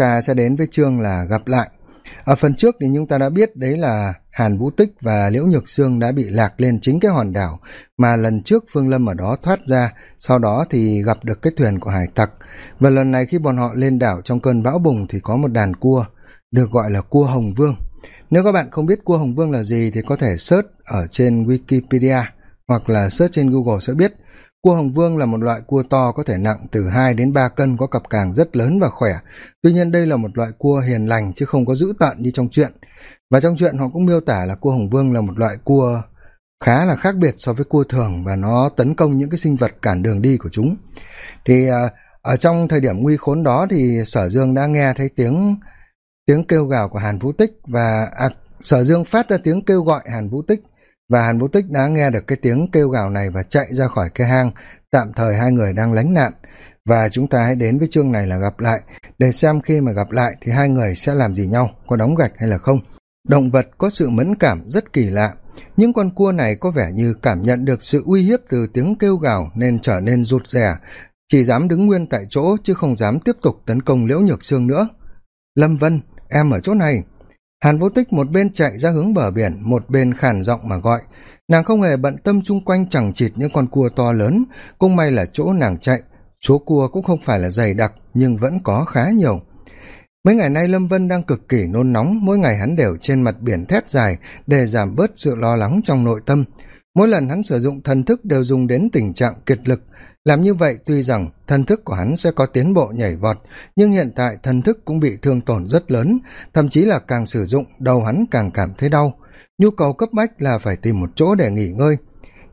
ta sẽ đến với chương là gặp lại. Ở phần trước thì chúng ta đã biết đấy là hàn vũ tích và liễu nhược sương đã bị lạc lên chính cái hòn đảo mà lần trước phương lâm ở đó thoát ra, sau đó thì gặp được cái thuyền của hải tặc. Và lần này khi bọn họ lên đảo trong cơn bão bùng thì có một đàn cua được gọi là cua hồng vương. Nếu các bạn không biết cua hồng vương là gì thì có thể search ở trên wikipedia hoặc là search trên google sẽ biết cua hồng vương là một loại cua to có thể nặng từ hai đến ba cân có cặp càng rất lớn và khỏe. Tuy nhiên đây là một loại cua hiền lành chứ không có dữ tợn như trong chuyện. Và trong chuyện họ cũng miêu tả là cua hồng vương là một loại cua khá là khác biệt so với cua thường và nó tấn công những cái sinh vật cản đường đi của chúng. Thì à, ở trong thời điểm nguy khốn đó thì sở dương đã nghe thấy tiếng tiếng kêu gào của hàn vũ tích và à, sở dương phát ra tiếng kêu gọi hàn vũ tích và hàn vũ tích đã nghe được cái tiếng kêu gào này và chạy ra khỏi cái hang. Tạm thời hai người đang lánh nạn. Và chúng ta hãy đến với chương này là gặp lại. Để xem khi mà gặp lại thì hai người sẽ làm gì nhau, có đóng gạch hay là không. Động vật có sự mẫn cảm rất kỳ lạ. Những con cua này có vẻ như cảm nhận được sự uy hiếp từ tiếng kêu gào nên trở nên rụt rè. Chỉ dám đứng nguyên tại chỗ chứ không dám tiếp tục tấn công liễu nhược xương nữa. Lâm vân, em ở chỗ này hàn vô tích một bên chạy ra hướng bờ biển, một bên khàn giọng mà gọi. Nàng không hề bận tâm chung quanh chẳng chịt những con cua to lớn, cũng may là chỗ nàng chạy. Chỗ cua cũng không phải là dày đặc, nhưng vẫn có khá nhiều. Mấy ngày nay lâm vân đang cực kỳ nôn nóng, mỗi ngày hắn đều trên mặt biển thét dài để giảm bớt sự lo lắng trong nội tâm mỗi lần hắn sử dụng thần thức đều dùng đến tình trạng kiệt lực. Làm như vậy, tuy rằng thần thức của hắn sẽ có tiến bộ nhảy vọt, nhưng hiện tại thần thức cũng bị thương tổn rất lớn, thậm chí là càng sử dụng, đầu hắn càng cảm thấy đau. Nhu cầu cấp bách là phải tìm một chỗ để nghỉ ngơi.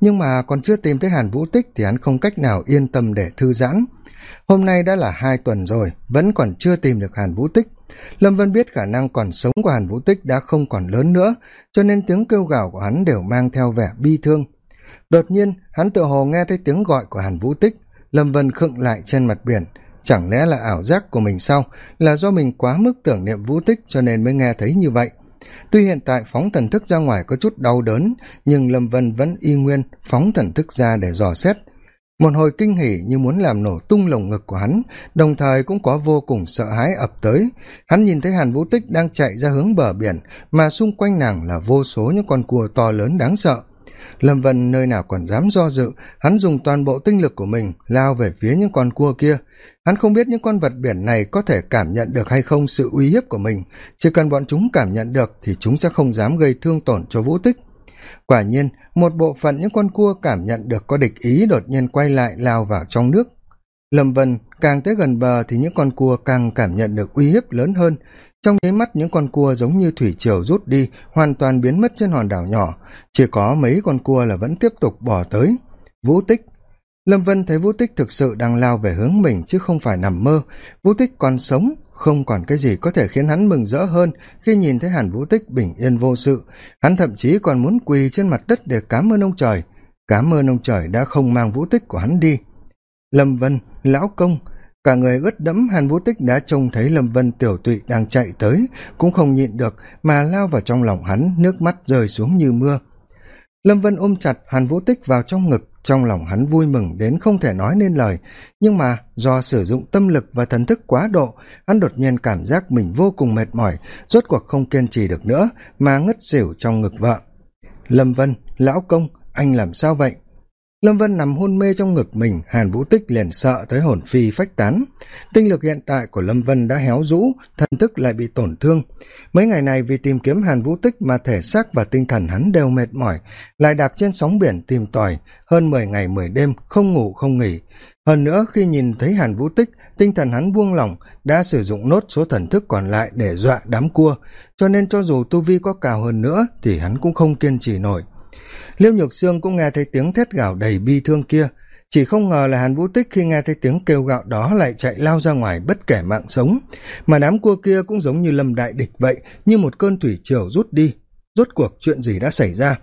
Nhưng mà còn chưa tìm thấy hàn vũ tích thì hắn không cách nào yên tâm để thư giãn. Hôm nay đã là hai tuần rồi, vẫn còn chưa tìm được hàn vũ tích lâm vân biết khả năng còn sống của hàn vũ tích đã không còn lớn nữa, cho nên tiếng kêu gào của hắn đều mang theo vẻ bi thương. Đột nhiên, hắn tự hồ nghe thấy tiếng gọi của hàn vũ tích. Lâm vân khựng lại trên mặt biển. Chẳng lẽ là ảo giác của mình sao? Là do mình quá mức tưởng niệm vũ tích cho nên mới nghe thấy như vậy? Tuy hiện tại phóng thần thức ra ngoài có chút đau đớn, nhưng lâm vân vẫn y nguyên phóng thần thức ra để dò xét một hồi kinh hỉ như muốn làm nổ tung lồng ngực của hắn, đồng thời cũng có vô cùng sợ hãi ập tới. Hắn nhìn thấy hàn vũ tích đang chạy ra hướng bờ biển, mà xung quanh nàng là vô số những con cua to lớn đáng sợ. Lâm vân nơi nào còn dám do dự, hắn dùng toàn bộ tinh lực của mình lao về phía những con cua kia. Hắn không biết những con vật biển này có thể cảm nhận được hay không sự uy hiếp của mình. Chỉ cần bọn chúng cảm nhận được thì chúng sẽ không dám gây thương tổn cho vũ tích quả nhiên, một bộ phận những con cua cảm nhận được có địch ý đột nhiên quay lại lao vào trong nước. Lâm vân càng tới gần bờ thì những con cua càng cảm nhận được uy hiếp lớn hơn. Trong nháy mắt, những con cua giống như thủy triều rút đi, hoàn toàn biến mất trên hòn đảo nhỏ. Chỉ có mấy con cua là vẫn tiếp tục bỏ tới. Vũ tích. Lâm vân thấy vũ tích thực sự đang lao về hướng mình chứ không phải nằm mơ. Vũ tích còn sống không còn cái gì có thể khiến hắn mừng rỡ hơn khi nhìn thấy hàn vũ tích bình yên vô sự. Hắn thậm chí còn muốn quỳ trên mặt đất để cám ơn ông trời. Cám ơn ông trời đã không mang vũ tích của hắn đi. Lâm vân, lão công, cả người ướt đẫm, hàn vũ tích đã trông thấy lâm vân tiểu tụy đang chạy tới, cũng không nhịn được mà lao vào trong lòng hắn, nước mắt rơi xuống như mưa. Lâm vân ôm chặt hàn vũ tích vào trong ngực trong lòng hắn vui mừng đến không thể nói nên lời, nhưng mà do sử dụng tâm lực và thần thức quá độ, hắn đột nhiên cảm giác mình vô cùng mệt mỏi, rốt cuộc không kiên trì được nữa mà ngất xỉu trong ngực vợ. Lâm vân, lão công, anh làm sao vậy? Lâm vân nằm hôn mê trong ngực mình, hàn vũ tích liền sợ tới hồn phi phách tán. Tinh lực hiện tại của lâm vân đã héo rũ, thần thức lại bị tổn thương. Mấy ngày này vì tìm kiếm hàn vũ tích mà thể xác và tinh thần hắn đều mệt mỏi, lại đạp trên sóng biển tìm tòi, hơn mười ngày mười đêm không ngủ không nghỉ. Hơn nữa, khi nhìn thấy hàn vũ tích, tinh thần hắn buông lỏng, đã sử dụng nốt số thần thức còn lại để dọa đám cua. Cho nên cho dù tu vi có cao hơn nữa, thì hắn cũng không kiên trì nổi liêu nhược sương cũng nghe thấy tiếng thét gào đầy bi thương kia. Chỉ không ngờ là hàn vũ tích khi nghe thấy tiếng kêu gạo đó lại chạy lao ra ngoài bất kể mạng sống. Mà đám cua kia cũng giống như lâm đại địch vậy, như một cơn thủy triều rút đi. Rốt cuộc chuyện gì đã xảy ra?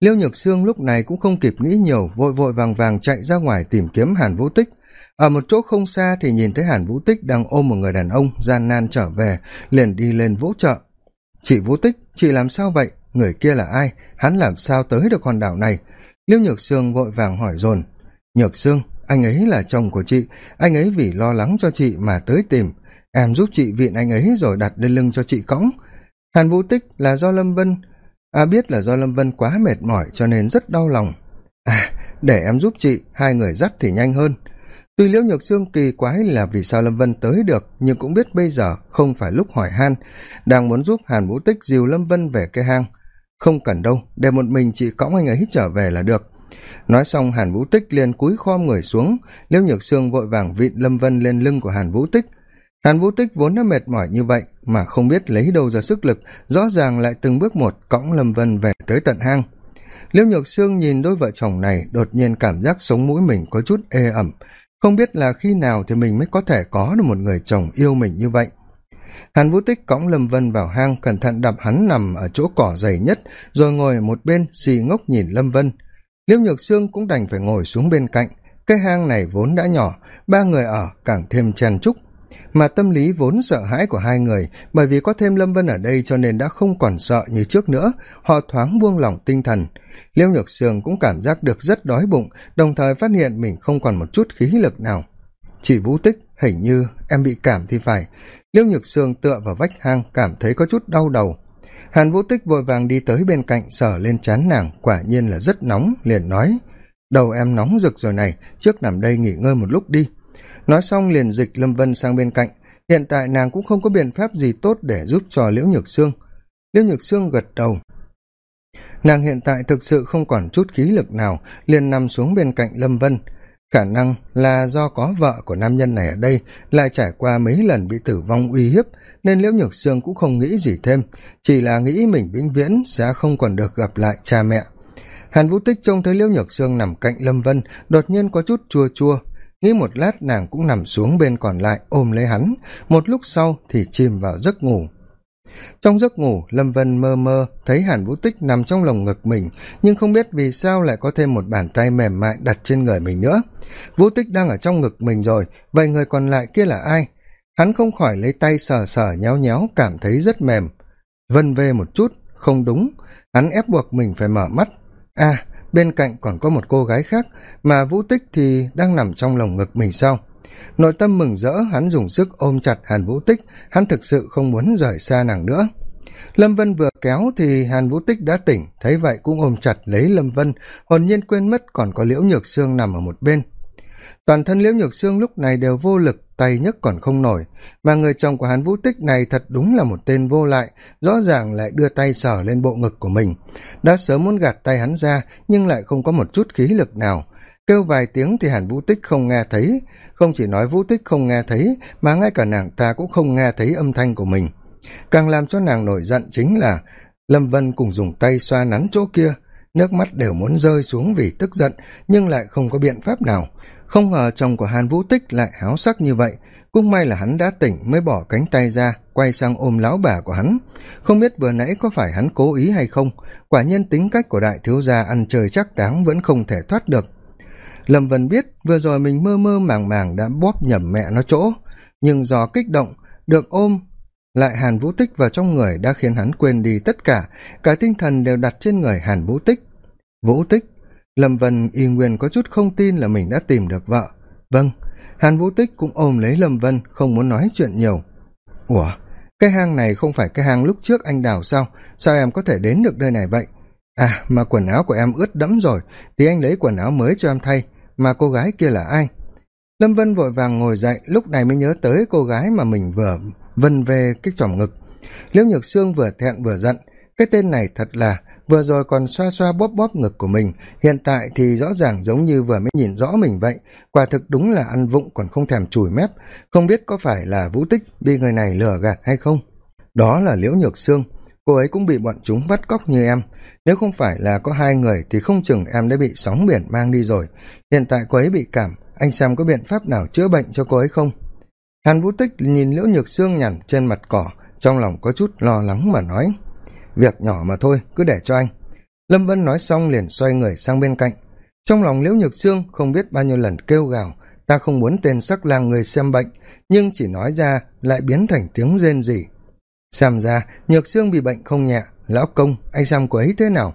Liêu nhược sương lúc này cũng không kịp nghĩ nhiều, vội vội vàng vàng chạy ra ngoài tìm kiếm hàn vũ tích. Ở một chỗ không xa thì nhìn thấy hàn vũ tích đang ôm một người đàn ông gian nan trở về, liền đi lên vũ trợ chị vũ tích, chị làm sao vậy? Người kia là ai? Hắn làm sao tới được hòn đảo này? Liêu nhược sương vội vàng hỏi dồn. Nhược sương, anh ấy là chồng của chị. Anh ấy vì lo lắng cho chị mà tới tìm. Em giúp chị viện anh ấy rồi đặt lên lưng cho chị cõng. Hàn vũ tích là do lâm vân. A biết là do lâm vân quá mệt mỏi cho nên rất đau lòng. À để em giúp chị, hai người dắt thì nhanh hơn. Tuy liễu nhược sương kỳ quái là vì sao lâm vân tới được, nhưng cũng biết bây giờ không phải lúc hỏi han. Đang muốn giúp hàn vũ tích dìu lâm vân về cái hang không cần đâu, để một mình chị cõng anh ấy trở về là được. Nói xong, hàn vũ tích liền cúi khom người xuống. Liễu nhược sương vội vàng vịn lâm vân lên lưng của hàn vũ tích. Hàn vũ tích vốn đã mệt mỏi như vậy, mà không biết lấy đâu ra sức lực, rõ ràng lại từng bước một cõng lâm vân về tới tận hang. Liễu nhược sương nhìn đôi vợ chồng này, đột nhiên cảm giác sống mũi mình có chút ê ẩm. Không biết là khi nào thì mình mới có thể có được một người chồng yêu mình như vậy hàn vũ tích cõng lâm vân vào hang, cẩn thận đạp hắn nằm ở chỗ cỏ dày nhất, rồi ngồi một bên xì ngốc nhìn lâm vân. Liễu nhược sương cũng đành phải ngồi xuống bên cạnh. Cái hang này vốn đã nhỏ, ba người ở càng thêm chen chúc. Mà tâm lý vốn sợ hãi của hai người, bởi vì có thêm lâm vân ở đây cho nên đã không còn sợ như trước nữa, họ thoáng buông lỏng tinh thần. Liêu nhược sương cũng cảm giác được rất đói bụng, đồng thời phát hiện mình không còn một chút khí lực nào. Chị vũ tích, hình như em bị cảm thì phải liễu nhược sương tựa vào vách hang cảm thấy có chút đau đầu. Hàn vũ tích vội vàng đi tới bên cạnh sở lên chán nàng, quả nhiên là rất nóng, liền nói, đầu em nóng rực rồi này, trước nằm đây nghỉ ngơi một lúc đi. Nói xong liền dịch lâm vân sang bên cạnh. Hiện tại nàng cũng không có biện pháp gì tốt để giúp cho liễu nhược sương. Liễu nhược sương gật đầu. Nàng hiện tại thực sự không còn chút khí lực nào, liền nằm xuống bên cạnh lâm vân khả năng là do có vợ của nam nhân này ở đây lại trải qua mấy lần bị tử vong uy hiếp, nên liễu nhược sương cũng không nghĩ gì thêm, chỉ là nghĩ mình vĩnh viễn sẽ không còn được gặp lại cha mẹ. Hàn vũ tích trông thấy liễu nhược sương nằm cạnh lâm vân, đột nhiên có chút chua chua. Nghĩ một lát nàng cũng nằm xuống bên còn lại ôm lấy hắn. Một lúc sau thì chìm vào giấc ngủ trong giấc ngủ, lâm vân mơ mơ, thấy hàn vũ tích nằm trong lồng ngực mình, nhưng không biết vì sao lại có thêm một bàn tay mềm mại đặt trên người mình nữa. Vũ tích đang ở trong ngực mình rồi, vậy người còn lại kia là ai? Hắn không khỏi lấy tay sờ sờ nhéo nhéo, cảm thấy rất mềm. Vân vê một chút, không đúng. Hắn ép buộc mình phải mở mắt. À bên cạnh còn có một cô gái khác, mà vũ tích thì đang nằm trong lồng ngực mình sao? Nội tâm mừng rỡ, hắn dùng sức ôm chặt hàn vũ tích. Hắn thực sự không muốn rời xa nàng nữa. Lâm vân vừa kéo thì hàn vũ tích đã tỉnh. Thấy vậy cũng ôm chặt lấy lâm vân. Hồn nhiên quên mất còn có liễu nhược sương nằm ở một bên. Toàn thân liễu nhược sương lúc này đều vô lực, tay nhấc còn không nổi. Mà người chồng của hàn vũ tích này thật đúng là một tên vô lại, rõ ràng lại đưa tay sờ lên bộ ngực của mình. Đã sớm muốn gạt tay hắn ra, nhưng lại không có một chút khí lực nào kêu vài tiếng thì hàn vũ tích không nghe thấy. Không chỉ nói vũ tích không nghe thấy, mà ngay cả nàng ta cũng không nghe thấy âm thanh của mình. Càng làm cho nàng nổi giận chính là lâm vân cùng dùng tay xoa nắn chỗ kia. Nước mắt đều muốn rơi xuống vì tức giận, nhưng lại không có biện pháp nào. Không ngờ chồng của hàn vũ tích lại háo sắc như vậy. Cũng may là hắn đã tỉnh mới bỏ cánh tay ra, quay sang ôm lão bà của hắn. Không biết vừa nãy có phải hắn cố ý hay không. Quả nhiên tính cách của đại thiếu gia ăn chơi chắc táng vẫn không thể thoát được lâm vân biết vừa rồi mình mơ mơ màng màng đã bóp nhầm mẹ nó chỗ, nhưng do kích động, được ôm lại hàn vũ tích vào trong người đã khiến hắn quên đi tất cả cả tinh thần đều đặt trên người hàn vũ tích. Vũ tích, lâm vân y nguyên có chút không tin là mình đã tìm được vợ. Vâng hàn vũ tích cũng ôm lấy lâm vân không muốn nói chuyện nhiều. Ủa, cái hang này không phải cái hang lúc trước anh đào sao? Sao em có thể đến được nơi này vậy? À mà quần áo của em ướt đẫm rồi thì anh lấy quần áo mới cho em thay mà cô gái kia là ai? Lâm vân vội vàng ngồi dậy, lúc này mới nhớ tới cô gái mà mình vừa vân về cái chòm ngực. Liễu nhược sương vừa thẹn vừa giận, cái tên này thật là vừa rồi còn xoa xoa bóp bóp ngực của mình, hiện tại thì rõ ràng giống như vừa mới nhìn rõ mình vậy, quả thực đúng là ăn vụng còn không thèm chùi mép, không biết có phải là vũ tích bị người này lừa gạt hay không. Đó là liễu nhược sương cô ấy cũng bị bọn chúng bắt cóc như em. Nếu không phải là có hai người thì không chừng em đã bị sóng biển mang đi rồi. Hiện tại cô ấy bị cảm. Anh xem có biện pháp nào chữa bệnh cho cô ấy không? Hàn vũ tích nhìn liễu nhược xương nhằn trên mặt cỏ, trong lòng có chút lo lắng mà nói, việc nhỏ mà thôi, cứ để cho anh. Lâm vân nói xong liền xoay người sang bên cạnh. Trong lòng liễu nhược xương không biết bao nhiêu lần kêu gào, ta không muốn tên sắc lang người xem bệnh, nhưng chỉ nói ra lại biến thành tiếng rên rỉ xem ra, nhược xương bị bệnh không nhẹ. Lão công, anh xem cô ấy thế nào?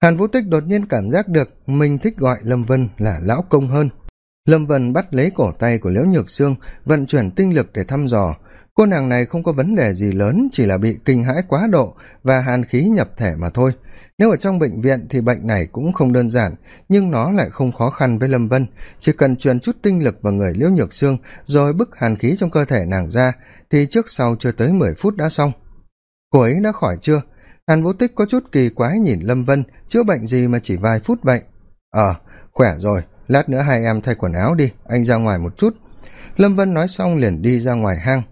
Hàn vũ tích đột nhiên cảm giác được mình thích gọi lâm vân là lão công hơn. Lâm vân bắt lấy cổ tay của liễu nhược sương vận chuyển tinh lực để thăm dò cô nàng này không có vấn đề gì lớn, chỉ là bị kinh hãi quá độ và hàn khí nhập thể mà thôi. Nếu ở trong bệnh viện thì bệnh này cũng không đơn giản, nhưng nó lại không khó khăn với lâm vân. Chỉ cần truyền chút tinh lực vào người liễu nhược xương rồi bức hàn khí trong cơ thể nàng ra, thì trước sau chưa tới mười phút đã xong. Cô ấy đã khỏi chưa? Hàn vũ tích có chút kỳ quái nhìn lâm vân, chữa bệnh gì mà chỉ vài phút vậy? Ờ khỏe rồi, lát nữa hai em thay quần áo đi, anh ra ngoài một chút. Lâm vân nói xong liền đi ra ngoài hang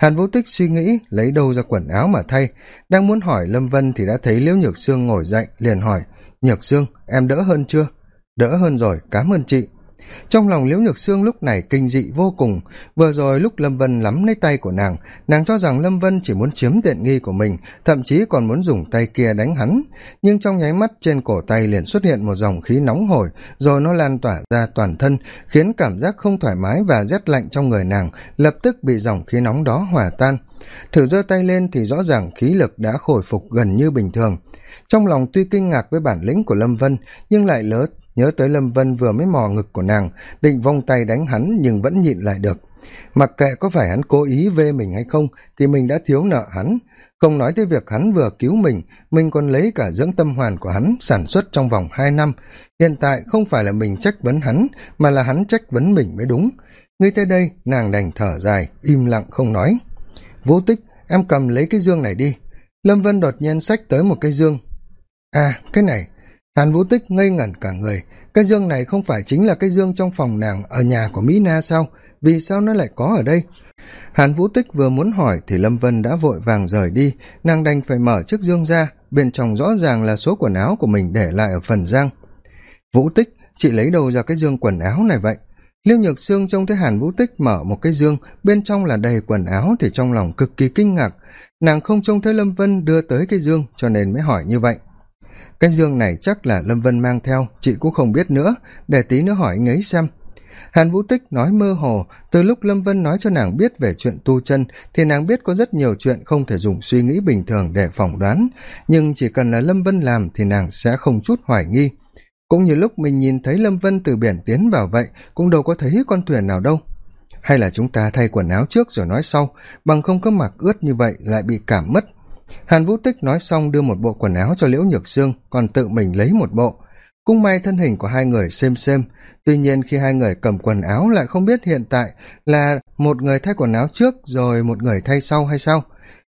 hàn vũ tích suy nghĩ, lấy đâu ra quần áo mà thay? Đang muốn hỏi lâm vân thì đã thấy liễu nhược sương ngồi dậy, liền hỏi, nhược sương, em đỡ hơn chưa? Đỡ hơn rồi cám ơn chị trong lòng liễu nhược sương lúc này kinh dị vô cùng. Vừa rồi lúc lâm vân lắm lấy tay của nàng nàng cho rằng lâm vân chỉ muốn chiếm tiện nghi của mình, thậm chí còn muốn dùng tay kia đánh hắn. Nhưng trong nháy mắt trên cổ tay liền xuất hiện một dòng khí nóng hổi, rồi nó lan tỏa ra toàn thân, khiến cảm giác không thoải mái và rét lạnh trong người nàng lập tức bị dòng khí nóng đó hòa tan. Thử giơ tay lên thì rõ ràng khí lực đã khôi phục gần như bình thường. Trong lòng tuy kinh ngạc với bản lĩnh của lâm vân, nhưng lại lớ nhớ tới lâm vân vừa mới mò ngực của nàng, định vong tay đánh hắn nhưng vẫn nhịn lại được. Mặc kệ có phải hắn cố ý vê mình hay không, thì mình đã thiếu nợ hắn. Không nói tới việc hắn vừa cứu mình mình còn lấy cả dưỡng tâm hoàn của hắn sản xuất trong vòng hai năm. Hiện tại không phải là mình trách vấn hắn, mà là hắn trách vấn mình mới đúng. Ngay tới đây, nàng đành thở dài, im lặng không nói. Vũ tích, em cầm lấy cái dương này đi. Lâm vân đột nhiên xách tới một cái dương. À cái này hàn vũ tích ngây ngẩn cả người. Cái dương này không phải chính là cái dương trong phòng nàng ở nhà của mỹ na sao? Vì sao nó lại có ở đây? Hàn vũ tích vừa muốn hỏi thì lâm vân đã vội vàng rời đi. Nàng đành phải mở chiếc dương ra, bên trong rõ ràng là số quần áo của mình để lại ở phần giang vũ tích, chị lấy đâu ra cái dương quần áo này vậy? Liêu nhược sương trông thấy hàn vũ tích mở một cái dương, bên trong là đầy quần áo thì trong lòng cực kỳ kinh ngạc. Nàng không trông thấy lâm vân đưa tới cái dương cho nên mới hỏi như vậy cái dương này chắc là lâm vân mang theo, chị cũng không biết nữa, để tí nữa hỏi anh ấy xem. Hàn vũ tích nói mơ hồ, từ lúc lâm vân nói cho nàng biết về chuyện tu chân, thì nàng biết có rất nhiều chuyện không thể dùng suy nghĩ bình thường để phỏng đoán. Nhưng chỉ cần là lâm vân làm thì nàng sẽ không chút hoài nghi. Cũng như lúc mình nhìn thấy lâm vân từ biển tiến vào vậy, cũng đâu có thấy con thuyền nào đâu. Hay là chúng ta thay quần áo trước rồi nói sau, bằng không có mặc ướt như vậy lại bị cảm mất hàn vũ tích nói xong đưa một bộ quần áo cho liễu nhược sương, còn tự mình lấy một bộ. Cung may thân hình của hai người xem xem. Tuy nhiên khi hai người cầm quần áo lại không biết hiện tại là một người thay quần áo trước rồi một người thay sau hay sao.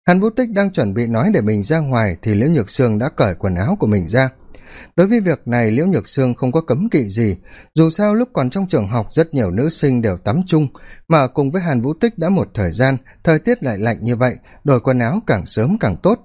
Hàn vũ tích đang chuẩn bị nói để mình ra ngoài thì liễu nhược sương đã cởi quần áo của mình ra đối với việc này, liễu nhược sương không có cấm kỵ gì. Dù sao lúc còn trong trường học, rất nhiều nữ sinh đều tắm chung. Mà cùng với hàn vũ tích đã một thời gian, thời tiết lại lạnh như vậy, đổi quần áo càng sớm càng tốt.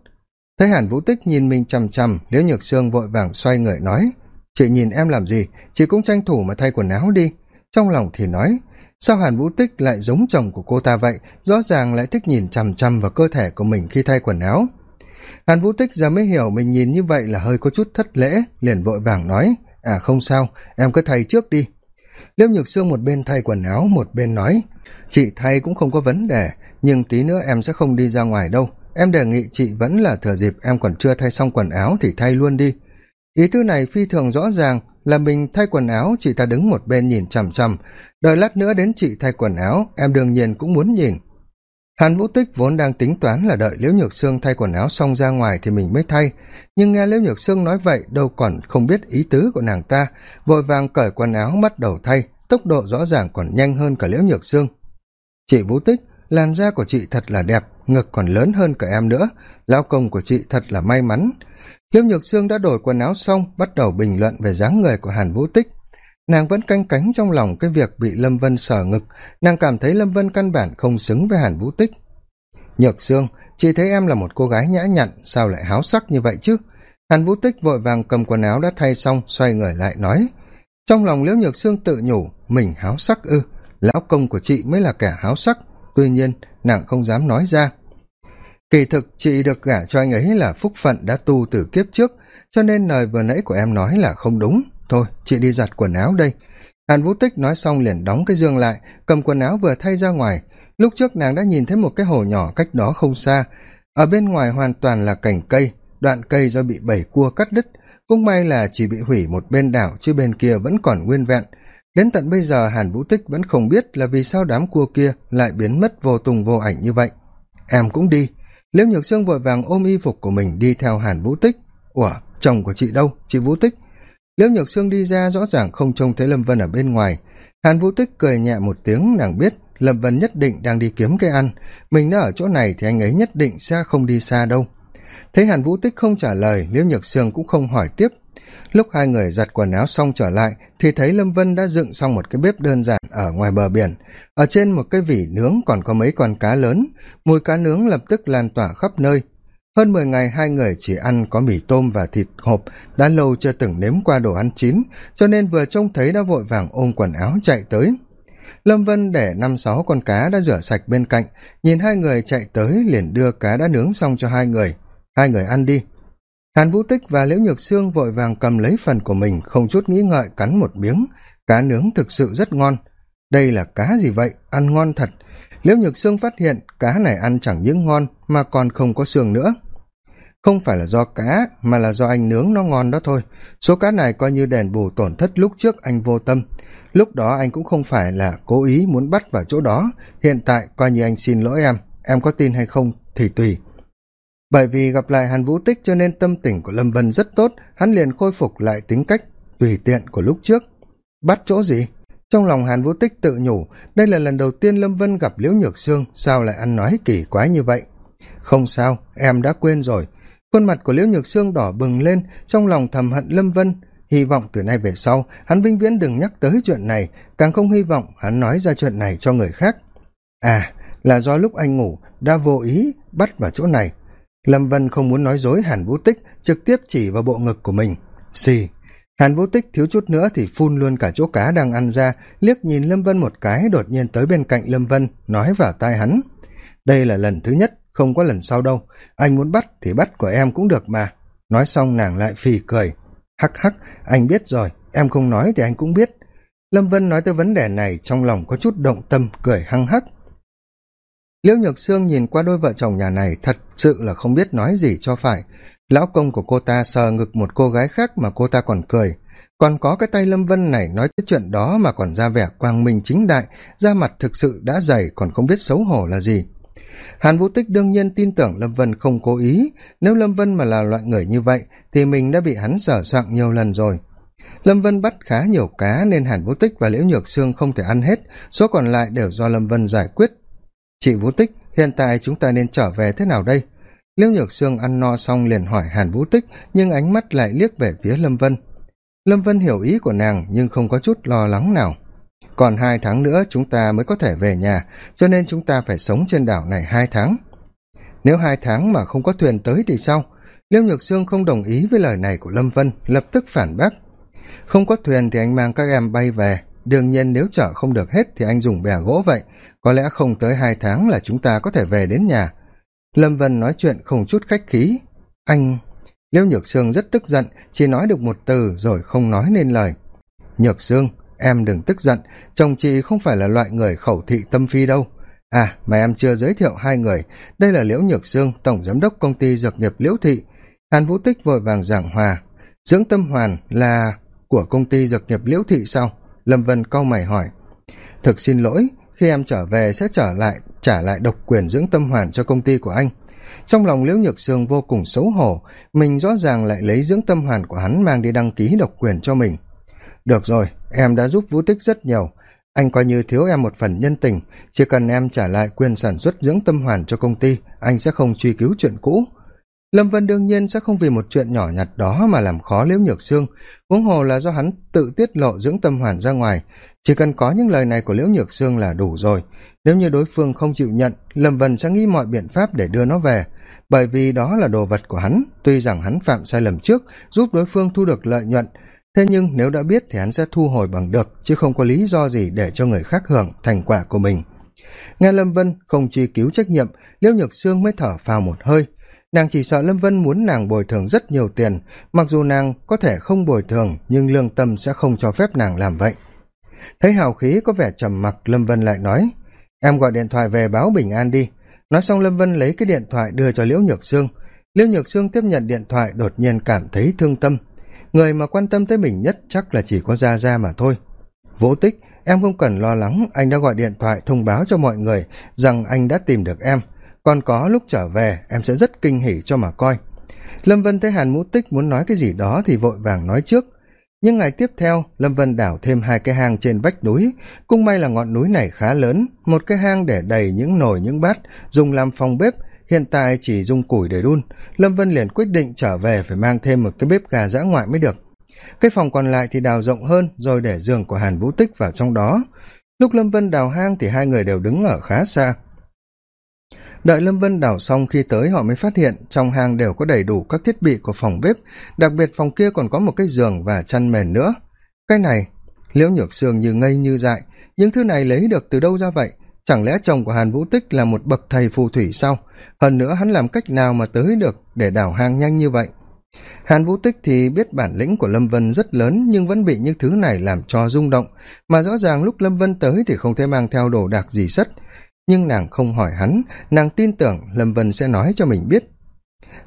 Thấy hàn vũ tích nhìn mình chằm chằm, liễu nhược sương vội vàng xoay người nói, chị nhìn em làm gì? Chị cũng tranh thủ mà thay quần áo đi. Trong lòng thì nói, sao hàn vũ tích lại giống chồng của cô ta vậy? Rõ ràng lại thích nhìn chằm chằm vào cơ thể của mình khi thay quần áo hàn vũ tích giờ mới hiểu mình nhìn như vậy là hơi có chút thất lễ, liền vội vàng nói à không sao, em cứ thay trước đi. Liễu nhược sương một bên thay quần áo, một bên nói, chị thay cũng không có vấn đề, nhưng tí nữa em sẽ không đi ra ngoài đâu. Em đề nghị chị vẫn là thừa dịp em còn chưa thay xong quần áo thì thay luôn đi. Ý tư này phi thường rõ ràng, là mình thay quần áo, chị ta đứng một bên nhìn chằm chằm. Đợi lát nữa đến chị thay quần áo, em đương nhiên cũng muốn nhìn hàn vũ tích vốn đang tính toán là đợi liễu nhược sương thay quần áo xong ra ngoài thì mình mới thay. Nhưng nghe liễu nhược sương nói vậy, đâu còn không biết ý tứ của nàng ta, vội vàng cởi quần áo bắt đầu thay, tốc độ rõ ràng còn nhanh hơn cả liễu nhược sương. Chị vũ tích, làn da của chị thật là đẹp, ngực còn lớn hơn cả em nữa lao công của chị thật là may mắn. Liễu nhược sương đã đổi quần áo xong, bắt đầu bình luận về dáng người của hàn vũ tích nàng vẫn canh cánh trong lòng cái việc bị lâm vân sờ ngực. Nàng cảm thấy lâm vân căn bản không xứng với hàn vũ tích. Nhược sương, chị thấy em là một cô gái nhã nhặn, sao lại háo sắc như vậy chứ? Hàn vũ tích vội vàng cầm quần áo đã thay xong, xoay người lại nói, trong lòng liễu nhược sương tự nhủ, mình háo sắc ư? Lão công của chị mới là kẻ háo sắc. Tuy nhiên, nàng không dám nói ra. Kỳ thực, chị được gả cho anh ấy là phúc phận đã tu từ kiếp trước, cho nên lời vừa nãy của em nói là không đúng thôi, chị đi giặt quần áo đây. Hàn vũ tích nói xong liền đóng cái dương lại, cầm quần áo vừa thay ra ngoài. Lúc trước nàng đã nhìn thấy một cái hồ nhỏ cách đó không xa. Ở bên ngoài hoàn toàn là cành cây, đoạn cây do bị bảy cua cắt đứt. Cũng may là chỉ bị hủy một bên đảo, chứ bên kia vẫn còn nguyên vẹn. Đến tận bây giờ hàn vũ tích vẫn không biết là vì sao đám cua kia lại biến mất vô tung vô ảnh như vậy. Em cũng đi. Liễu nhược sương vội vàng ôm y phục của mình đi theo hàn vũ tích. Ủa, chồng của chị đâu? Chị vũ tích liễu nhược sương đi ra rõ ràng không trông thấy lâm vân ở bên ngoài. Hàn vũ tích cười nhẹ một tiếng, nàng biết lâm vân nhất định đang đi kiếm cái ăn. Mình đã ở chỗ này thì anh ấy nhất định sẽ không đi xa đâu. Thấy hàn vũ tích không trả lời, liễu nhược sương cũng không hỏi tiếp. Lúc hai người giặt quần áo xong trở lại, thì thấy lâm vân đã dựng xong một cái bếp đơn giản ở ngoài bờ biển. Ở trên một cái vỉ nướng còn có mấy con cá lớn. Mùi cá nướng lập tức lan tỏa khắp nơi hơn mười ngày, hai người chỉ ăn có mì tôm và thịt hộp, đã lâu chưa từng nếm qua đồ ăn chín, cho nên vừa trông thấy đã vội vàng ôm quần áo chạy tới. Lâm vân để năm sáu, con cá đã rửa sạch bên cạnh, nhìn hai người chạy tới liền đưa cá đã nướng xong cho hai người. Hai người ăn đi. Hàn vũ tích và liễu nhược sương vội vàng cầm lấy phần của mình, không chút nghĩ ngợi, cắn một miếng. Cá nướng thực sự rất ngon. Đây là cá gì vậy? Ăn ngon thật. Liễu nhược sương phát hiện cá này ăn chẳng những ngon, mà còn không có xương nữa không phải là do cá, mà là do anh nướng nó ngon đó thôi. Số cá này coi như đền bù tổn thất lúc trước anh vô tâm. Lúc đó anh cũng không phải là cố ý muốn bắt vào chỗ đó. Hiện tại coi như anh xin lỗi em. Em có tin hay không thì tùy. Bởi vì gặp lại hàn vũ tích cho nên tâm tình của lâm vân rất tốt, hắn liền khôi phục lại tính cách tùy tiện của lúc trước. Bắt chỗ gì? Trong lòng hàn vũ tích tự nhủ, đây là lần đầu tiên lâm vân gặp liễu nhược sương, sao lại ăn nói kỳ quái như vậy? Không sao, em đã quên rồi khuôn mặt của liễu nhược sương đỏ bừng lên, trong lòng thầm hận lâm vân. Hy vọng từ nay về sau, hắn vĩnh viễn đừng nhắc tới chuyện này, càng không hy vọng hắn nói ra chuyện này cho người khác. À là do lúc anh ngủ, đã vô ý bắt vào chỗ này. Lâm vân không muốn nói dối hàn vũ tích, trực tiếp chỉ vào bộ ngực của mình. Xì, hàn vũ tích thiếu chút nữa thì phun luôn cả chỗ cá đang ăn ra, liếc nhìn lâm vân một cái, đột nhiên tới bên cạnh lâm vân, nói vào tai hắn. Đây là lần thứ nhất không có lần sau đâu. Anh muốn bắt thì bắt của em cũng được mà. Nói xong nàng lại phì cười. Hắc hắc, anh biết rồi, em không nói thì anh cũng biết. Lâm vân nói tới vấn đề này, trong lòng có chút động tâm, cười hăng hắc. Liễu nhược sương nhìn qua đôi vợ chồng nhà này, thật sự là không biết nói gì cho phải. Lão công của cô ta sờ ngực một cô gái khác mà cô ta còn cười. Còn có cái tay lâm vân này nói tới chuyện đó mà còn ra vẻ quang minh chính đại, da mặt thực sự đã dày, còn không biết xấu hổ là gì hàn vũ tích đương nhiên tin tưởng lâm vân không cố ý. Nếu lâm vân mà là loại người như vậy, thì mình đã bị hắn sở soạng nhiều lần rồi. Lâm vân bắt khá nhiều cá nên hàn vũ tích và liễu nhược sương không thể ăn hết. Số còn lại đều do lâm vân giải quyết. Chị vũ tích, hiện tại chúng ta nên trở về thế nào đây? Liễu nhược sương ăn no xong liền hỏi hàn vũ tích, nhưng ánh mắt lại liếc về phía lâm vân. Lâm vân hiểu ý của nàng, nhưng không có chút lo lắng nào còn hai tháng nữa chúng ta mới có thể về nhà, cho nên chúng ta phải sống trên đảo này hai tháng. Nếu hai tháng mà không có thuyền tới thì sao? Liêu nhược sương không đồng ý với lời này của lâm vân, lập tức phản bác. Không có thuyền thì anh mang các em bay về. Đương nhiên nếu chở không được hết thì anh dùng bè gỗ vậy. Có lẽ không tới hai tháng là chúng ta có thể về đến nhà. Lâm vân nói chuyện không chút khách khí. Anh, liêu nhược sương rất tức giận, chỉ nói được một từ rồi không nói nên lời. Nhược sương em đừng tức giận, chồng chị không phải là loại người khẩu thị tâm phi đâu. À mà em chưa giới thiệu hai người. Đây là liễu nhược sương, tổng giám đốc công ty dược nghiệp liễu thị. Hàn vũ tích vội vàng giảng hòa. Dưỡng tâm hoàn là của công ty dược nghiệp liễu thị sao? Lâm vân cau mày hỏi. Thực xin lỗi, khi em trở về sẽ trở lại, trả lại độc quyền dưỡng tâm hoàn cho công ty của anh. Trong lòng liễu nhược sương vô cùng xấu hổ, mình rõ ràng lại lấy dưỡng tâm hoàn của hắn mang đi đăng ký độc quyền cho mình. Được rồi em đã giúp vũ tích rất nhiều. Anh coi như thiếu em một phần nhân tình. Chỉ cần em trả lại quyền sản xuất dưỡng tâm hoàn cho công ty, anh sẽ không truy cứu chuyện cũ. Lâm vân đương nhiên sẽ không vì một chuyện nhỏ nhặt đó mà làm khó liễu nhược sương. Huống hồ là do hắn tự tiết lộ dưỡng tâm hoàn ra ngoài. Chỉ cần có những lời này của liễu nhược sương là đủ rồi. Nếu như đối phương không chịu nhận, lâm vân sẽ nghĩ mọi biện pháp để đưa nó về. Bởi vì đó là đồ vật của hắn. Tuy rằng hắn phạm sai lầm trước, giúp đối phương thu được lợi nhuận thế nhưng nếu đã biết thì hắn sẽ thu hồi bằng được, chứ không có lý do gì để cho người khác hưởng thành quả của mình. Nghe lâm vân không truy cứu trách nhiệm, liễu nhược sương mới thở phào một hơi. Nàng chỉ sợ lâm vân muốn nàng bồi thường rất nhiều tiền, mặc dù nàng có thể không bồi thường, nhưng lương tâm sẽ không cho phép nàng làm vậy. Thấy hào khí có vẻ trầm mặc, lâm vân lại nói, em gọi điện thoại về báo bình an đi. Nói xong, lâm vân lấy cái điện thoại đưa cho liễu nhược sương. Liễu nhược sương tiếp nhận điện thoại, đột nhiên cảm thấy thương tâm người mà quan tâm tới mình nhất chắc là chỉ có gia gia mà thôi. Vũ tích, em không cần lo lắng, anh đã gọi điện thoại thông báo cho mọi người rằng anh đã tìm được em. Còn có lúc trở về, em sẽ rất kinh hỉ cho mà coi. Lâm vân thấy hàn vũ tích muốn nói cái gì đó thì vội vàng nói trước. Nhưng ngày tiếp theo, lâm vân đảo thêm hai cái hang trên vách núi. Cũng may là ngọn núi này khá lớn, một cái hang để đầy những nồi, những bát, dùng làm phòng bếp hiện tại chỉ dùng củi để đun, lâm vân liền quyết định trở về phải mang thêm một cái bếp gà dã ngoại mới được. Cái phòng còn lại thì đào rộng hơn, rồi để giường của hàn vũ tích vào trong đó. Lúc lâm vân đào hang thì hai người đều đứng ở khá xa. Đợi lâm vân đào xong khi tới họ mới phát hiện trong hang đều có đầy đủ các thiết bị của phòng bếp, đặc biệt phòng kia còn có một cái giường và chăn mền nữa. Cái này, liễu nhược sương như ngây như dại, những thứ này lấy được từ đâu ra vậy? Chẳng lẽ chồng của hàn vũ tích là một bậc thầy phù thủy sao? Hơn nữa hắn làm cách nào mà tới được để đào hang nhanh như vậy? Hàn vũ tích thì biết bản lĩnh của lâm vân rất lớn, nhưng vẫn bị những thứ này làm cho rung động. Mà rõ ràng lúc lâm vân tới thì không thể mang theo đồ đạc gì sất. Nhưng nàng không hỏi hắn, nàng tin tưởng lâm vân sẽ nói cho mình biết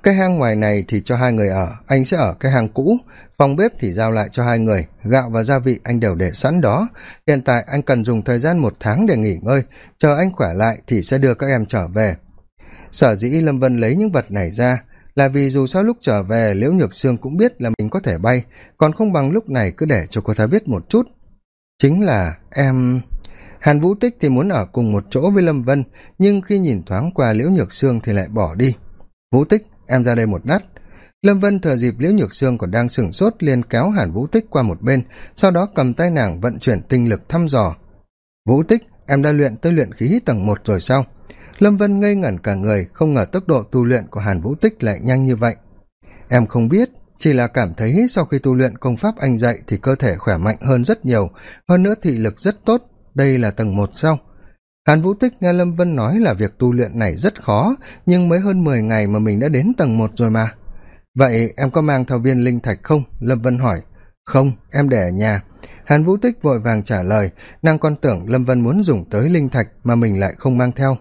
cái hang ngoài này thì cho hai người ở, anh sẽ ở cái hang cũ, phòng bếp thì giao lại cho hai người. Gạo và gia vị anh đều để sẵn đó. Hiện tại anh cần dùng thời gian một tháng để nghỉ ngơi, chờ anh khỏe lại thì sẽ đưa các em trở về. Sở dĩ lâm vân lấy những vật này ra là vì dù sao lúc trở về, liễu nhược sương cũng biết là mình có thể bay, còn không bằng lúc này cứ để cho cô ta biết một chút. Chính là em hàn vũ tích thì muốn ở cùng một chỗ với lâm vân, nhưng khi nhìn thoáng qua liễu nhược sương thì lại bỏ đi. Vũ tích em ra đây một lát. Lâm vân thừa dịp liễu nhược sương còn đang sửng sốt liền kéo hàn vũ tích qua một bên, sau đó cầm tay nàng vận chuyển tinh lực thăm dò. Vũ tích, em đã luyện tới luyện khí tầng một rồi sao? Lâm vân ngây ngẩn cả người, không ngờ tốc độ tu luyện của hàn vũ tích lại nhanh như vậy. Em không biết, chỉ là cảm thấy sau khi tu luyện công pháp anh dạy thì cơ thể khỏe mạnh hơn rất nhiều, hơn nữa thị lực rất tốt. Đây là tầng một sao? Hàn vũ tích nghe lâm vân nói là việc tu luyện này rất khó, nhưng mới hơn mười ngày mà mình đã đến tầng một rồi mà. Vậy em có mang theo viên linh thạch không? Lâm vân hỏi. Không, em để ở nhà. Hàn vũ tích vội vàng trả lời. Nàng còn tưởng lâm vân muốn dùng tới linh thạch mà mình lại không mang theo.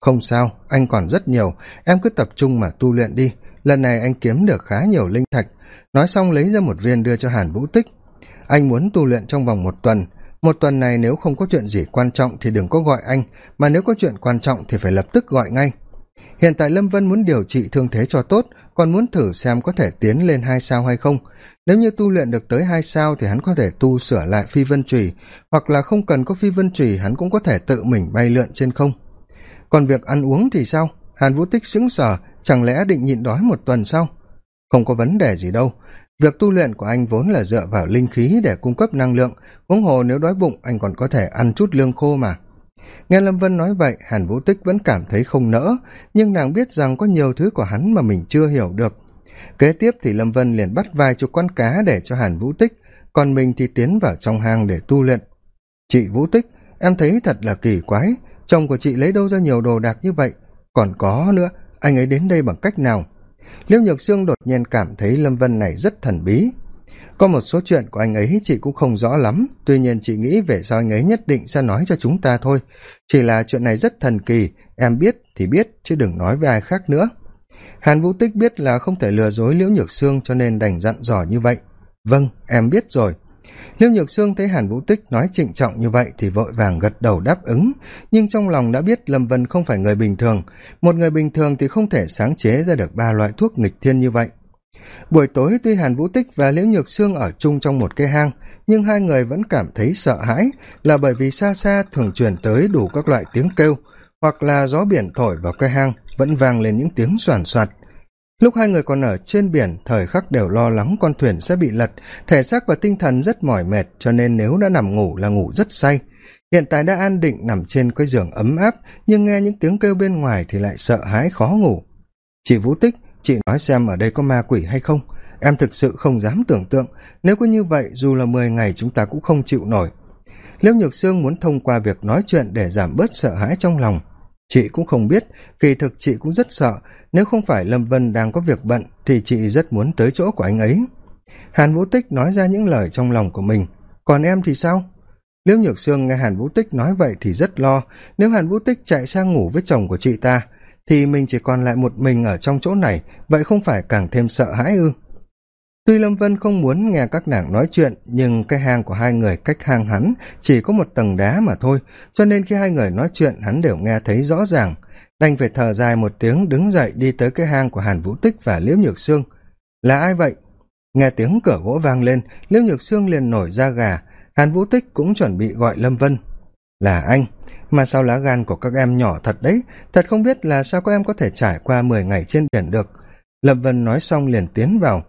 Không sao, anh còn rất nhiều. Em cứ tập trung mà tu luyện đi. Lần này anh kiếm được khá nhiều linh thạch. Nói xong lấy ra một viên đưa cho hàn vũ tích. Anh muốn tu luyện trong vòng một tuần một tuần này nếu không có chuyện gì quan trọng thì đừng có gọi anh, mà nếu có chuyện quan trọng thì phải lập tức gọi ngay. Hiện tại lâm vân muốn điều trị thương thế cho tốt, còn muốn thử xem có thể tiến lên hai sao hay không. Nếu như tu luyện được tới hai sao thì hắn có thể tu sửa lại phi vân trùy, hoặc là không cần có phi vân trùy, hắn cũng có thể tự mình bay lượn trên không. Còn việc ăn uống thì sao? Hàn vũ tích sững sờ, chẳng lẽ định nhịn đói một tuần sau không có vấn đề gì đâu việc tu luyện của anh vốn là dựa vào linh khí để cung cấp năng lượng. Huống hồ nếu đói bụng, anh còn có thể ăn chút lương khô mà. Nghe lâm vân nói vậy, hàn vũ tích vẫn cảm thấy không nỡ, nhưng nàng biết rằng có nhiều thứ của hắn mà mình chưa hiểu được. Kế tiếp thì lâm vân liền bắt vài chục con cá để cho hàn vũ tích, còn mình thì tiến vào trong hang để tu luyện. Chị vũ tích, em thấy thật là kỳ quái, chồng của chị lấy đâu ra nhiều đồ đạc như vậy? Còn có nữa, anh ấy đến đây bằng cách nào? Liễu nhược sương đột nhiên cảm thấy lâm vân này rất thần bí. Có một số chuyện của anh ấy chị cũng không rõ lắm, tuy nhiên chị nghĩ về sau anh ấy nhất định sẽ nói cho chúng ta thôi. Chỉ là chuyện này rất thần kỳ, em biết thì biết, chứ đừng nói với ai khác nữa. Hàn vũ tích biết là không thể lừa dối liễu nhược sương cho nên đành dặn dò như vậy. Vâng em biết rồi liêu nhược sương thấy hàn vũ tích nói trịnh trọng như vậy thì vội vàng gật đầu đáp ứng. Nhưng trong lòng đã biết lâm vân không phải người bình thường. Một người bình thường thì không thể sáng chế ra được ba loại thuốc nghịch thiên như vậy. Buổi tối tuy hàn vũ tích và liễu nhược sương ở chung trong một cái hang, nhưng hai người vẫn cảm thấy sợ hãi là bởi vì xa xa thường truyền tới đủ các loại tiếng kêu, hoặc là gió biển thổi vào cái hang, vẫn vang lên những tiếng soàn soạt lúc hai người còn ở trên biển, thời khắc đều lo lắng con thuyền sẽ bị lật. Thể xác và tinh thần rất mỏi mệt, cho nên nếu đã nằm ngủ là ngủ rất say. Hiện tại đã an định nằm trên cái giường ấm áp, nhưng nghe những tiếng kêu bên ngoài thì lại sợ hãi khó ngủ. Chị vũ tích, chị nói xem ở đây có ma quỷ hay không? Em thực sự không dám tưởng tượng. Nếu cứ như vậy, dù là mười ngày, chúng ta cũng không chịu nổi. Liễu nhược sương muốn thông qua việc nói chuyện để giảm bớt sợ hãi trong lòng. Chị cũng không biết, kỳ thực chị cũng rất sợ nếu không phải lâm vân đang có việc bận, thì chị rất muốn tới chỗ của anh ấy. Hàn vũ tích nói ra những lời trong lòng của mình. Còn em thì sao? Liễu nhược sương nghe hàn vũ tích nói vậy thì rất lo. Nếu hàn vũ tích chạy sang ngủ với chồng của chị ta, thì mình chỉ còn lại một mình ở trong chỗ này, vậy không phải càng thêm sợ hãi ư? Tuy lâm vân không muốn nghe các nàng nói chuyện, nhưng cái hang của hai người cách hang hắn chỉ có một tầng đá mà thôi, cho nên khi hai người nói chuyện, hắn đều nghe thấy rõ ràng đành phải thở dài một tiếng đứng dậy đi tới cái hang của hàn vũ tích và liễu nhược sương. Là ai vậy? Nghe tiếng cửa gỗ vang lên, liễu nhược sương liền nổi da gà. Hàn vũ tích cũng chuẩn bị gọi lâm vân. Là anh, mà sao lá gan của các em nhỏ thật đấy? Thật không biết là sao các em có thể trải qua mười ngày trên biển được. Lâm vân nói xong liền tiến vào.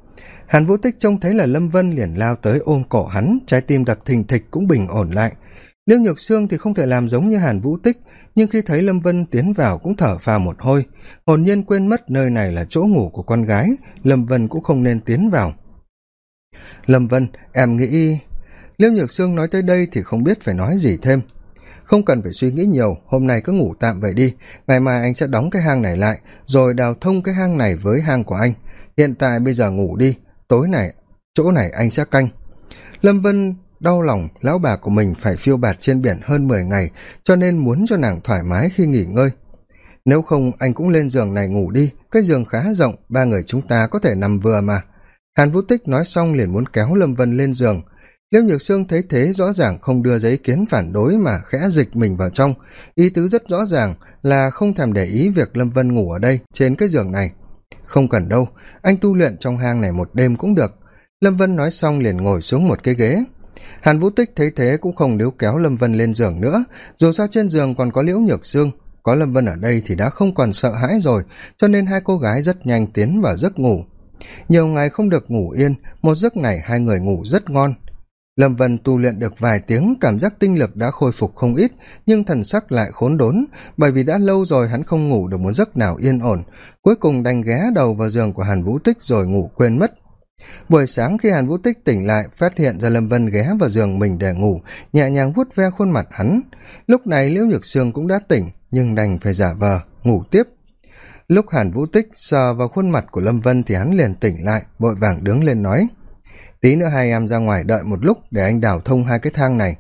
Hàn vũ tích trông thấy là lâm vân liền lao tới ôm cổ hắn, trái tim đập thình thịch cũng bình ổn lại. Liêu nhược sương thì không thể làm giống như hàn vũ tích nhưng khi thấy lâm vân tiến vào cũng thở phào một hôi hồn nhiên quên mất nơi này là chỗ ngủ của con gái, lâm vân cũng không nên tiến vào. Lâm vân, em nghĩ liêu nhược sương nói tới đây thì không biết phải nói gì thêm. Không cần phải suy nghĩ nhiều, hôm nay cứ ngủ tạm vậy đi. Ngày mai anh sẽ đóng cái hang này lại, rồi đào thông cái hang này với hang của anh. Hiện tại bây giờ ngủ đi, tối này, chỗ này anh sẽ canh. Lâm vân đau lòng lão bà của mình phải phiêu bạt trên biển hơn mười ngày, cho nên muốn cho nàng thoải mái khi nghỉ ngơi. Nếu không, anh cũng lên giường này ngủ đi, cái giường khá rộng, ba người chúng ta có thể nằm vừa mà. Hàn vũ tích nói xong liền muốn kéo lâm vân lên giường. Liêu nhược sương thấy thế rõ ràng không đưa giấy kiến phản đối mà khẽ dịch mình vào trong. Ý tứ rất rõ ràng là không thèm để ý việc lâm vân ngủ ở đây, trên cái giường này. Không cần đâu, anh tu luyện trong hang này một đêm cũng được. Lâm vân nói xong liền ngồi xuống một cái ghế hàn vũ tích thấy thế cũng không níu kéo lâm vân lên giường nữa. Dù sao trên giường còn có liễu nhược sương. Có lâm vân ở đây thì đã không còn sợ hãi rồi, cho nên hai cô gái rất nhanh tiến vào giấc ngủ. Nhiều ngày không được ngủ yên, một giấc này hai người ngủ rất ngon. Lâm vân tu luyện được vài tiếng, cảm giác tinh lực đã khôi phục không ít, nhưng thần sắc lại khốn đốn, bởi vì đã lâu rồi hắn không ngủ được một giấc nào yên ổn. Cuối cùng đành ghé đầu vào giường của hàn vũ tích rồi ngủ quên mất buổi sáng khi hàn vũ tích tỉnh lại, phát hiện ra lâm vân ghé vào giường mình để ngủ, nhẹ nhàng vuốt ve khuôn mặt hắn. Lúc này liễu nhược sương cũng đã tỉnh, nhưng đành phải giả vờ, ngủ tiếp. Lúc hàn vũ tích sờ vào khuôn mặt của lâm vân thì hắn liền tỉnh lại, vội vàng đứng lên nói, tí nữa hai em ra ngoài đợi một lúc để anh đào thông hai cái thang này.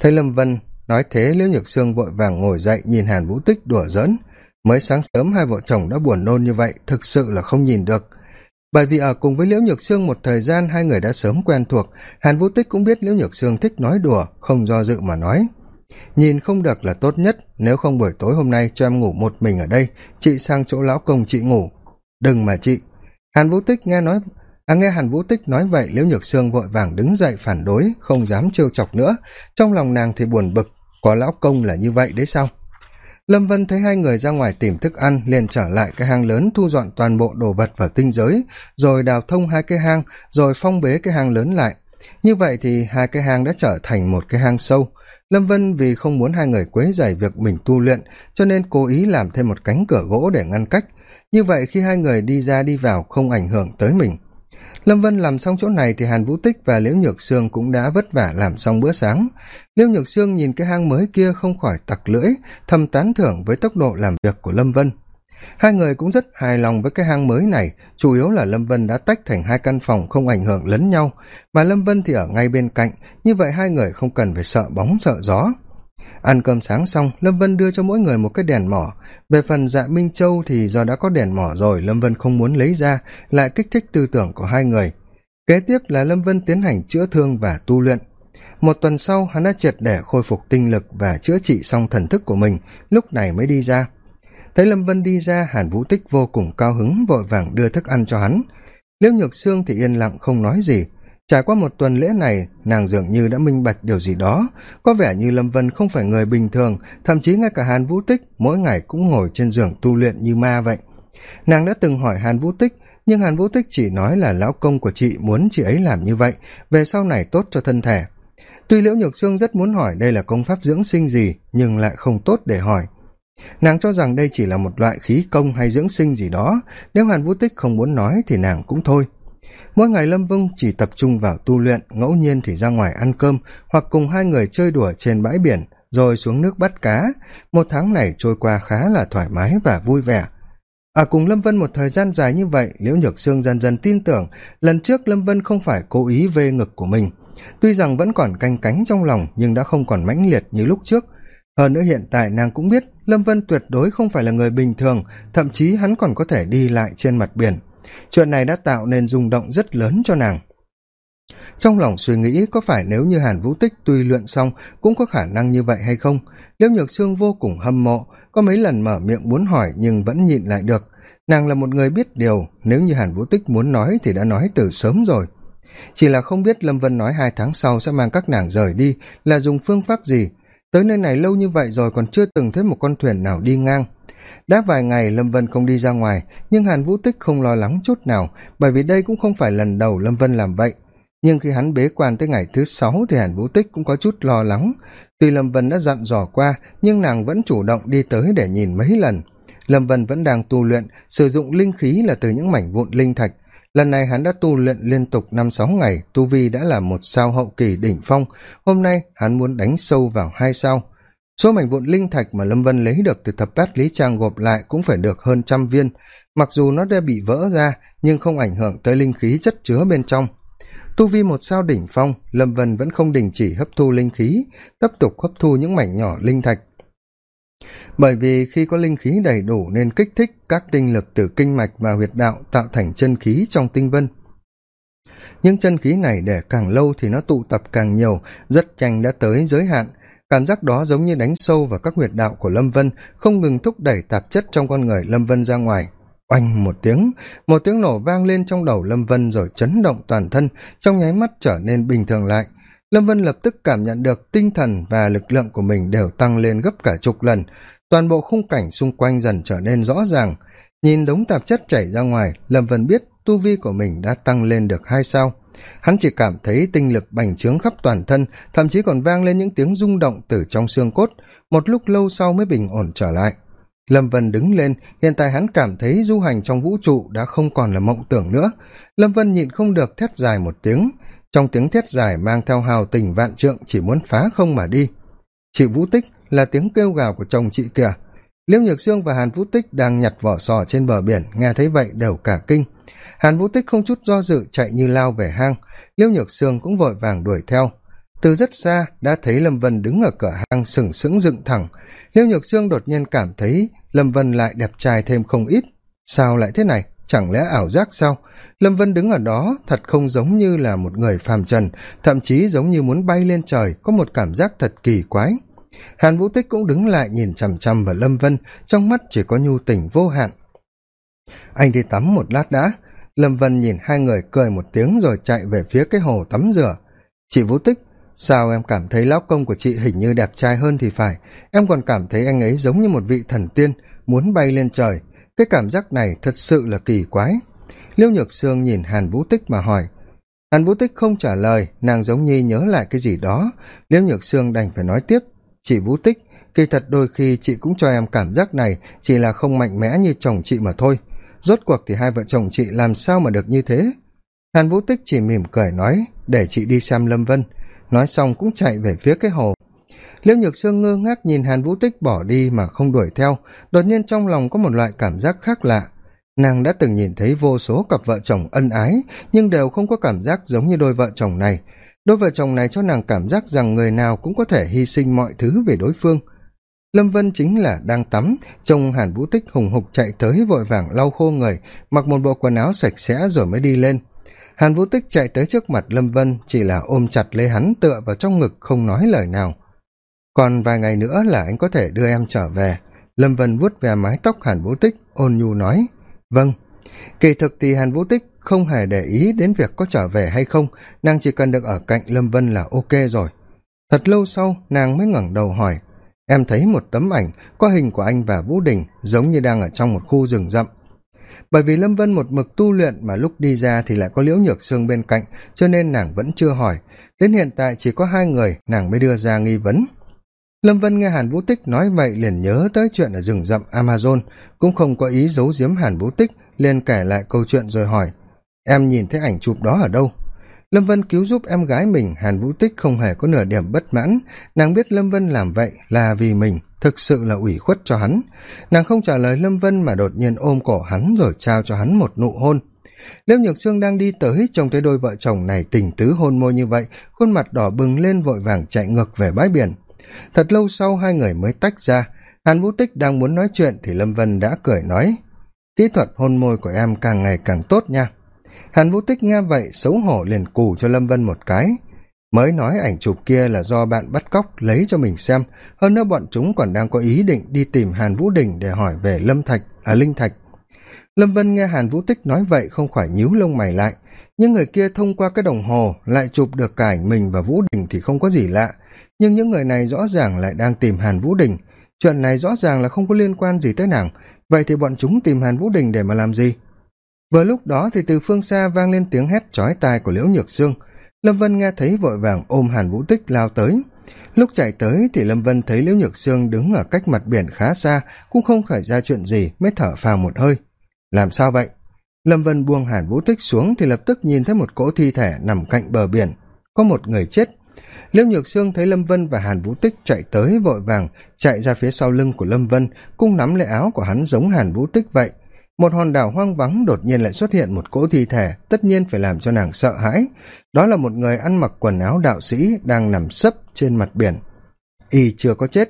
Thấy lâm vân nói thế, liễu nhược sương vội vàng ngồi dậy nhìn hàn vũ tích đùa giỡn. Mới sáng sớm hai vợ chồng đã buồn nôn như vậy, thực sự là không nhìn được bởi vì ở cùng với liễu nhược sương một thời gian hai người đã sớm quen thuộc, hàn vũ tích cũng biết liễu nhược sương thích nói đùa, không do dự mà nói. Nhìn không được là tốt nhất, nếu không buổi tối hôm nay cho em ngủ một mình ở đây, chị sang chỗ lão công chị ngủ. Đừng mà chị. Hàn vũ tích nghe nói à nghe hàn vũ tích nói vậy, liễu nhược sương vội vàng đứng dậy phản đối, không dám trêu chọc nữa. Trong lòng nàng thì buồn bực, có lão công là như vậy đấy sao? Lâm vân thấy hai người ra ngoài tìm thức ăn, liền trở lại cái hang lớn thu dọn toàn bộ đồ vật vào tinh giới, rồi đào thông hai cái hang, rồi phong bế cái hang lớn lại. Như vậy thì hai cái hang đã trở thành một cái hang sâu. Lâm vân vì không muốn hai người quấy dày việc mình tu luyện, cho nên cố ý làm thêm một cánh cửa gỗ để ngăn cách. Như vậy khi hai người đi ra đi vào không ảnh hưởng tới mình lâm vân làm xong chỗ này thì hàn vũ tích và liễu nhược sương cũng đã vất vả làm xong bữa sáng. Liễu nhược sương nhìn cái hang mới kia không khỏi tặc lưỡi, thầm tán thưởng với tốc độ làm việc của lâm vân. Hai người cũng rất hài lòng với cái hang mới này, chủ yếu là lâm vân đã tách thành hai căn phòng không ảnh hưởng lẫn nhau, mà lâm vân thì ở ngay bên cạnh, như vậy hai người không cần phải sợ bóng sợ gió ăn cơm sáng xong, lâm vân đưa cho mỗi người một cái đèn mỏ. Về phần dạ minh châu thì do đã có đèn mỏ rồi, lâm vân không muốn lấy ra, lại kích thích tư tưởng của hai người. Kế tiếp là lâm vân tiến hành chữa thương và tu luyện. Một tuần sau, hắn đã triệt để khôi phục tinh lực và chữa trị xong thần thức của mình, lúc này mới đi ra. Thấy lâm vân đi ra, hàn vũ tích vô cùng cao hứng, vội vàng đưa thức ăn cho hắn. Liễu nhược sương thì yên lặng không nói gì trải qua một tuần lễ này, nàng dường như đã minh bạch điều gì đó. Có vẻ như lâm vân không phải người bình thường, thậm chí ngay cả hàn vũ tích mỗi ngày cũng ngồi trên giường tu luyện như ma vậy. Nàng đã từng hỏi hàn vũ tích, nhưng hàn vũ tích chỉ nói là lão công của chị muốn chị ấy làm như vậy, về sau này tốt cho thân thể. Tuy liễu nhược sương rất muốn hỏi đây là công pháp dưỡng sinh gì, nhưng lại không tốt để hỏi. Nàng cho rằng đây chỉ là một loại khí công hay dưỡng sinh gì đó. Nếu hàn vũ tích không muốn nói thì nàng cũng thôi mỗi ngày lâm vung chỉ tập trung vào tu luyện, ngẫu nhiên thì ra ngoài ăn cơm hoặc cùng hai người chơi đùa trên bãi biển rồi xuống nước bắt cá. Một tháng này trôi qua khá là thoải mái và vui vẻ. Ở cùng lâm vân một thời gian dài như vậy, liễu nhược sương dần dần tin tưởng lần trước lâm vân không phải cố ý vê ngực của mình. Tuy rằng vẫn còn canh cánh trong lòng nhưng đã không còn mãnh liệt như lúc trước. Hơn nữa hiện tại nàng cũng biết lâm vân tuyệt đối không phải là người bình thường, thậm chí hắn còn có thể đi lại trên mặt biển chuyện này đã tạo nên rung động rất lớn cho nàng. Trong lòng suy nghĩ có phải nếu như hàn vũ tích tuy luyện xong cũng có khả năng như vậy hay không, liễu nhược sương vô cùng hâm mộ, có mấy lần mở miệng muốn hỏi nhưng vẫn nhịn lại được. Nàng là một người biết điều, nếu như hàn vũ tích muốn nói thì đã nói từ sớm rồi. Chỉ là không biết lâm vân nói hai tháng sau sẽ mang các nàng rời đi, là dùng phương pháp gì? Tới nơi này lâu như vậy rồi còn chưa từng thấy một con thuyền nào đi ngang đã vài ngày lâm vân không đi ra ngoài, nhưng hàn vũ tích không lo lắng chút nào, bởi vì đây cũng không phải lần đầu lâm vân làm vậy. Nhưng khi hắn bế quan tới ngày thứ sáu thì hàn vũ tích cũng có chút lo lắng. Tuy lâm vân đã dặn dò qua, nhưng nàng vẫn chủ động đi tới để nhìn mấy lần. Lâm vân vẫn đang tu luyện, sử dụng linh khí là từ những mảnh vụn linh thạch. Lần này hắn đã tu luyện liên tục năm sáu ngày, tu vi đã là một sao hậu kỳ đỉnh phong. Hôm nay hắn muốn đánh sâu vào hai sao số mảnh vụn linh thạch mà lâm vân lấy được từ thập bát lý trang gộp lại cũng phải được hơn trăm viên. Mặc dù nó đã bị vỡ ra, nhưng không ảnh hưởng tới linh khí chất chứa bên trong. Tu vi một sao đỉnh phong, lâm vân vẫn không đình chỉ hấp thu linh khí, tiếp tục hấp thu những mảnh nhỏ linh thạch. Bởi vì khi có linh khí đầy đủ nên kích thích các tinh lực từ kinh mạch và huyệt đạo tạo thành chân khí trong tinh vân. Những chân khí này để càng lâu thì nó tụ tập càng nhiều, rất nhanh đã tới giới hạn cảm giác đó giống như đánh sâu vào các huyệt đạo của lâm vân, không ngừng thúc đẩy tạp chất trong con người lâm vân ra ngoài. Oanh một tiếng một tiếng nổ vang lên trong đầu lâm vân rồi chấn động toàn thân, trong nháy mắt trở nên bình thường lại. Lâm vân lập tức cảm nhận được tinh thần và lực lượng của mình đều tăng lên gấp cả chục lần. Toàn bộ khung cảnh xung quanh dần trở nên rõ ràng. Nhìn đống tạp chất chảy ra ngoài, lâm vân biết tu vi của mình đã tăng lên được hai sao hắn chỉ cảm thấy tinh lực bành trướng khắp toàn thân, thậm chí còn vang lên những tiếng rung động từ trong xương cốt. Một lúc lâu sau mới bình ổn trở lại. Lâm vân đứng lên, hiện tại hắn cảm thấy du hành trong vũ trụ đã không còn là mộng tưởng nữa. Lâm vân nhịn không được thét dài một tiếng. Trong tiếng thét dài mang theo hào tình vạn trượng chỉ muốn phá không mà đi. Chị vũ tích là tiếng kêu gào của chồng chị kìa. Liễu nhược sương và hàn vũ tích đang nhặt vỏ sò trên bờ biển, nghe thấy vậy đều cả kinh hàn vũ tích không chút do dự chạy như lao về hang. Liêu nhược sương cũng vội vàng đuổi theo. Từ rất xa, đã thấy lâm vân đứng ở cửa hang sừng sững dựng thẳng. Liêu nhược sương đột nhiên cảm thấy lâm vân lại đẹp trai thêm không ít. Sao lại thế này? Chẳng lẽ ảo giác sao? Lâm vân đứng ở đó, thật không giống như là một người phàm trần, thậm chí giống như muốn bay lên trời, có một cảm giác thật kỳ quái. Hàn vũ tích cũng đứng lại nhìn chằm chằm vào lâm vân, trong mắt chỉ có nhu tình vô hạn anh đi tắm một lát đã. Lâm vân nhìn hai người cười một tiếng rồi chạy về phía cái hồ tắm rửa. Chị vũ tích, sao em cảm thấy lão công của chị hình như đẹp trai hơn thì phải. Em còn cảm thấy anh ấy giống như một vị thần tiên, muốn bay lên trời. Cái cảm giác này thật sự là kỳ quái. Liêu nhược sương nhìn hàn vũ tích mà hỏi. Hàn vũ tích không trả lời, nàng giống như nhớ lại cái gì đó. Liêu nhược sương đành phải nói tiếp. Chị vũ tích, kỳ thật đôi khi chị cũng cho em cảm giác này chỉ là không mạnh mẽ như chồng chị mà thôi rốt cuộc thì hai vợ chồng chị làm sao mà được như thế? Hàn vũ tích chỉ mỉm cười nói, để chị đi xem lâm vân. Nói xong cũng chạy về phía cái hồ. Liễu nhược sương ngơ ngác nhìn hàn vũ tích bỏ đi mà không đuổi theo. Đột nhiên trong lòng có một loại cảm giác khác lạ. Nàng đã từng nhìn thấy vô số cặp vợ chồng ân ái, nhưng đều không có cảm giác giống như đôi vợ chồng này. Đôi vợ chồng này cho nàng cảm giác rằng người nào cũng có thể hy sinh mọi thứ về đối phương lâm vân chính là đang tắm, trông hàn vũ tích hùng hục chạy tới vội vàng lau khô người, mặc một bộ quần áo sạch sẽ rồi mới đi lên. Hàn vũ tích chạy tới trước mặt lâm vân, chỉ là ôm chặt lấy hắn tựa vào trong ngực, không nói lời nào. Còn vài ngày nữa là anh có thể đưa em trở về. Lâm vân vuốt về mái tóc hàn vũ tích, ôn nhu nói vâng. Kỳ thực thì hàn vũ tích không hề để ý đến việc có trở về hay không, nàng chỉ cần được ở cạnh lâm vân là ok rồi. Thật lâu sau, nàng mới ngẩng đầu hỏi em thấy một tấm ảnh có hình của anh và vũ đình giống như đang ở trong một khu rừng rậm. Bởi vì lâm vân một mực tu luyện mà lúc đi ra thì lại có liễu nhược sương bên cạnh, cho nên nàng vẫn chưa hỏi. Đến hiện tại chỉ có hai người, nàng mới đưa ra nghi vấn. Lâm vân nghe hàn vũ tích nói vậy liền nhớ tới chuyện ở rừng rậm amazon, cũng không có ý giấu giếm hàn vũ tích, liền kể lại câu chuyện rồi hỏi, em nhìn thấy ảnh chụp đó ở đâu? Lâm vân cứu giúp em gái mình, hàn vũ tích không hề có nửa điểm bất mãn. Nàng biết lâm vân làm vậy là vì mình, thực sự là ủy khuất cho hắn. Nàng không trả lời lâm vân mà đột nhiên ôm cổ hắn rồi trao cho hắn một nụ hôn. Liễu nhược sương đang đi tới, trông thấy đôi vợ chồng này tình tứ hôn môi như vậy, khuôn mặt đỏ bừng lên vội vàng chạy ngược về bãi biển. Thật lâu sau hai người mới tách ra. Hàn vũ tích đang muốn nói chuyện thì lâm vân đã cười nói, kỹ thuật hôn môi của em càng ngày càng tốt nha hàn vũ tích nghe vậy xấu hổ liền cù cho lâm vân một cái. Mới nói ảnh chụp kia là do bạn bắt cóc lấy cho mình xem. Hơn nữa bọn chúng còn đang có ý định đi tìm hàn vũ đình để hỏi về lâm thạch à linh thạch. Lâm vân nghe hàn vũ tích nói vậy không khỏi nhíu lông mày lại. Nhưng người kia thông qua cái đồng hồ lại chụp được cả ảnh mình và vũ đình thì không có gì lạ. Nhưng những người này rõ ràng lại đang tìm hàn vũ đình. Chuyện này rõ ràng là không có liên quan gì tới nàng. Vậy thì bọn chúng tìm hàn vũ đình để mà làm gì? Vừa lúc đó thì từ phương xa vang lên tiếng hét chói tai của liễu nhược sương. Lâm vân nghe thấy vội vàng ôm hàn vũ tích lao tới. Lúc chạy tới thì lâm vân thấy liễu nhược sương đứng ở cách mặt biển khá xa, cũng không khởi ra chuyện gì, mới thở phào một hơi. Làm sao vậy? Lâm vân buông hàn vũ tích xuống thì lập tức nhìn thấy một cỗ thi thể nằm cạnh bờ biển. Có một người chết. Liễu nhược sương thấy lâm vân và hàn vũ tích chạy tới vội vàng, chạy ra phía sau lưng của lâm vân cung nắm lấy áo của hắn giống hàn vũ tích vậy một hòn đảo hoang vắng đột nhiên lại xuất hiện một cỗ thi thể, tất nhiên phải làm cho nàng sợ hãi. Đó là một người ăn mặc quần áo đạo sĩ đang nằm sấp trên mặt biển. Y chưa có chết.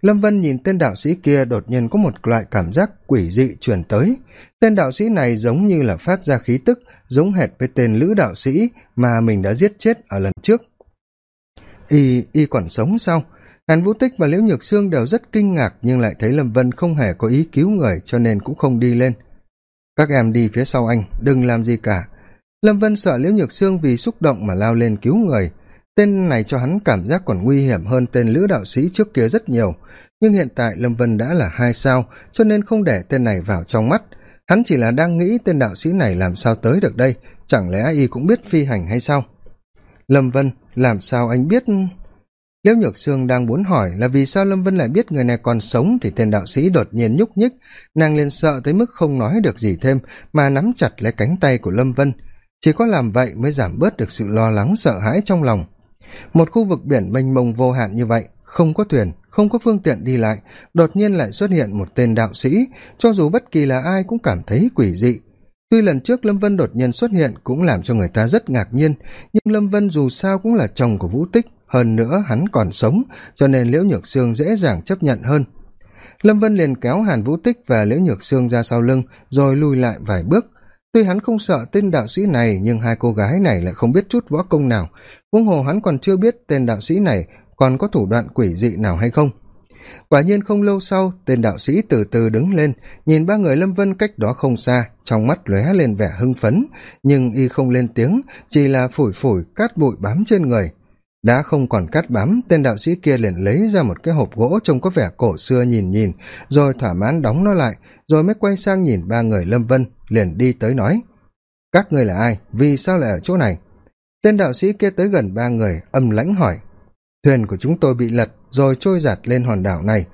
Lâm vân nhìn tên đạo sĩ kia đột nhiên có một loại cảm giác quỷ dị chuyển tới. Tên đạo sĩ này giống như là phát ra khí tức, giống hệt với tên lữ đạo sĩ mà mình đã giết chết ở lần trước. Y y còn sống sao? Hàn vũ tích và liễu nhược sương đều rất kinh ngạc nhưng lại thấy lâm vân không hề có ý cứu người cho nên cũng không đi lên các em đi phía sau anh, đừng làm gì cả. Lâm vân sợ liễu nhược sương vì xúc động mà lao lên cứu người. Tên này cho hắn cảm giác còn nguy hiểm hơn tên lữ đạo sĩ trước kia rất nhiều. Nhưng hiện tại lâm vân đã là hai sao, cho nên không để tên này vào trong mắt. Hắn chỉ là đang nghĩ tên đạo sĩ này làm sao tới được đây, chẳng lẽ y cũng biết phi hành hay sao? Lâm vân, làm sao anh biết? Liễu nhược sương đang muốn hỏi là vì sao lâm vân lại biết người này còn sống thì tên đạo sĩ đột nhiên nhúc nhích. Nàng liền sợ tới mức không nói được gì thêm, mà nắm chặt lấy cánh tay của lâm vân. Chỉ có làm vậy mới giảm bớt được sự lo lắng, sợ hãi trong lòng. Một khu vực biển mênh mông vô hạn như vậy, không có thuyền, không có phương tiện đi lại, đột nhiên lại xuất hiện một tên đạo sĩ. Cho dù bất kỳ là ai cũng cảm thấy quỷ dị. Tuy lần trước lâm vân đột nhiên xuất hiện cũng làm cho người ta rất ngạc nhiên, nhưng lâm vân dù sao cũng là chồng của vũ tích hơn nữa hắn còn sống, cho nên liễu nhược sương dễ dàng chấp nhận hơn. Lâm vân liền kéo hàn vũ tích và liễu nhược sương ra sau lưng, rồi lùi lại vài bước. Tuy hắn không sợ tên đạo sĩ này, nhưng hai cô gái này lại không biết chút võ công nào. Huống hồ hắn còn chưa biết tên đạo sĩ này còn có thủ đoạn quỷ dị nào hay không. Quả nhiên không lâu sau, tên đạo sĩ từ từ đứng lên, nhìn ba người lâm vân cách đó không xa, trong mắt lóe lên vẻ hưng phấn, nhưng y không lên tiếng, chỉ là phủi phủi cát bụi bám trên người đã không còn cát bám, tên đạo sĩ kia liền lấy ra một cái hộp gỗ trông có vẻ cổ xưa nhìn nhìn, rồi thỏa mãn đóng nó lại, rồi mới quay sang nhìn ba người lâm vân, liền đi tới nói, các ngươi là ai? Vì sao lại ở chỗ này? Tên đạo sĩ kia tới gần ba người, âm lãnh hỏi, thuyền của chúng tôi bị lật, rồi trôi giạt lên hòn đảo này.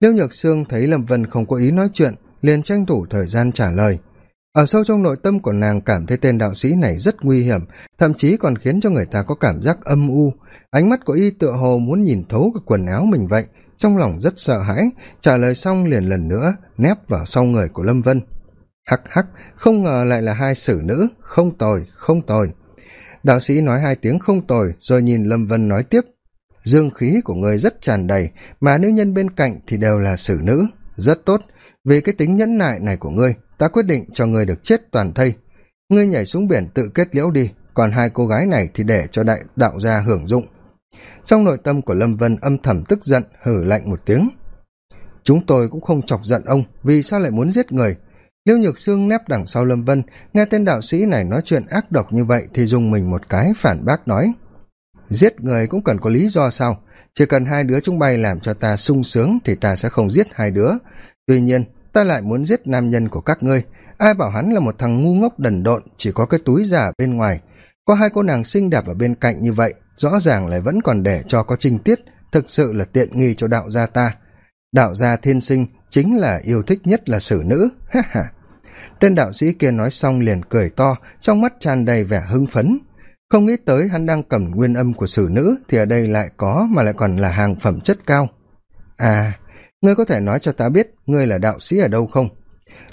Liêu nhược sương thấy lâm vân không có ý nói chuyện, liền tranh thủ thời gian trả lời ở sâu trong nội tâm của nàng cảm thấy tên đạo sĩ này rất nguy hiểm, thậm chí còn khiến cho người ta có cảm giác âm u. Ánh mắt của y tựa hồ muốn nhìn thấu cái quần áo mình vậy, trong lòng rất sợ hãi, trả lời xong liền lần nữa, nép vào sau người của lâm vân. Hắc hắc, không ngờ lại là hai xử nữ, không tồi không tồi. Đạo sĩ nói hai tiếng không tồi, rồi nhìn lâm vân nói tiếp. Dương khí của người rất tràn đầy, mà nữ nhân bên cạnh thì đều là xử nữ. Rất tốt, vì cái tính nhẫn nại này của ngươi ta quyết định cho ngươi được chết toàn thây. Ngươi nhảy xuống biển tự kết liễu đi, còn hai cô gái này thì để cho đại đạo gia hưởng dụng. Trong nội tâm của lâm vân âm thầm tức giận, hử lạnh một tiếng. Chúng tôi cũng không chọc giận ông, vì sao lại muốn giết người? Liêu nhược sương nép đằng sau lâm vân, nghe tên đạo sĩ này nói chuyện ác độc như vậy thì dùng mình một cái phản bác nói. Giết người cũng cần có lý do sao? Chỉ cần hai đứa chúng bay làm cho ta sung sướng thì ta sẽ không giết hai đứa. Tuy nhiên ta lại muốn giết nam nhân của các ngươi. Ai bảo hắn là một thằng ngu ngốc đần độn, chỉ có cái túi giả bên ngoài. Có hai cô nàng xinh đẹp ở bên cạnh như vậy, rõ ràng lại vẫn còn để cho có trinh tiết, thực sự là tiện nghi cho đạo gia ta. Đạo gia thiên sinh chính là yêu thích nhất là xử nữ. Ha ha. Tên đạo sĩ kia nói xong liền cười to, trong mắt tràn đầy vẻ hưng phấn. Không nghĩ tới hắn đang cầm nguyên âm của xử nữ thì ở đây lại có mà lại còn là hàng phẩm chất cao. À ngươi có thể nói cho ta biết ngươi là đạo sĩ ở đâu không?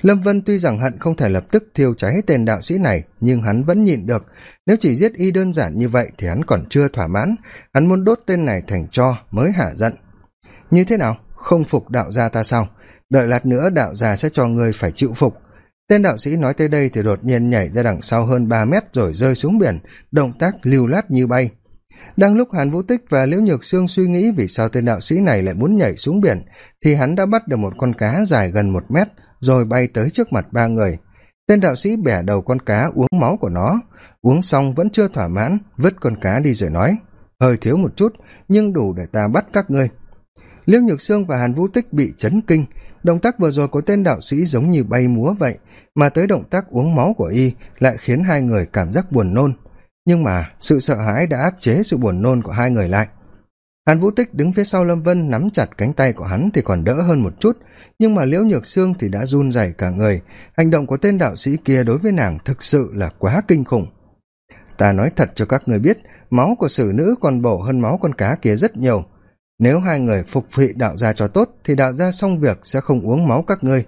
Lâm vân tuy rằng hận không thể lập tức thiêu cháy tên đạo sĩ này, nhưng hắn vẫn nhịn được. Nếu chỉ giết y đơn giản như vậy thì hắn còn chưa thỏa mãn. Hắn muốn đốt tên này thành cho mới hả giận. Như thế nào? Không phục đạo gia ta sao? Đợi lát nữa đạo gia sẽ cho ngươi phải chịu phục. Tên đạo sĩ nói tới đây thì đột nhiên nhảy ra đằng sau hơn ba mét rồi rơi xuống biển, động tác lưu lát như bay đang lúc hàn vũ tích và liễu nhược sương suy nghĩ vì sao tên đạo sĩ này lại muốn nhảy xuống biển, thì hắn đã bắt được một con cá dài gần một mét, rồi bay tới trước mặt ba người. Tên đạo sĩ bẻ đầu con cá uống máu của nó. Uống xong vẫn chưa thỏa mãn, vứt con cá đi rồi nói, hơi thiếu một chút, nhưng đủ để ta bắt các ngươi. Liễu nhược sương và hàn vũ tích bị chấn kinh. Động tác vừa rồi của tên đạo sĩ giống như bay múa vậy, mà tới động tác uống máu của y lại khiến hai người cảm giác buồn nôn nhưng mà sự sợ hãi đã áp chế sự buồn nôn của hai người lại. Hàn vũ tích đứng phía sau lâm vân nắm chặt cánh tay của hắn thì còn đỡ hơn một chút, nhưng mà liễu nhược sương thì đã run rẩy cả người. Hành động của tên đạo sĩ kia đối với nàng thực sự là quá kinh khủng. Ta nói thật cho các người biết, máu của xử nữ còn bổ hơn máu con cá kia rất nhiều. Nếu hai người phục vị đạo gia cho tốt thì đạo gia xong việc sẽ không uống máu các ngươi.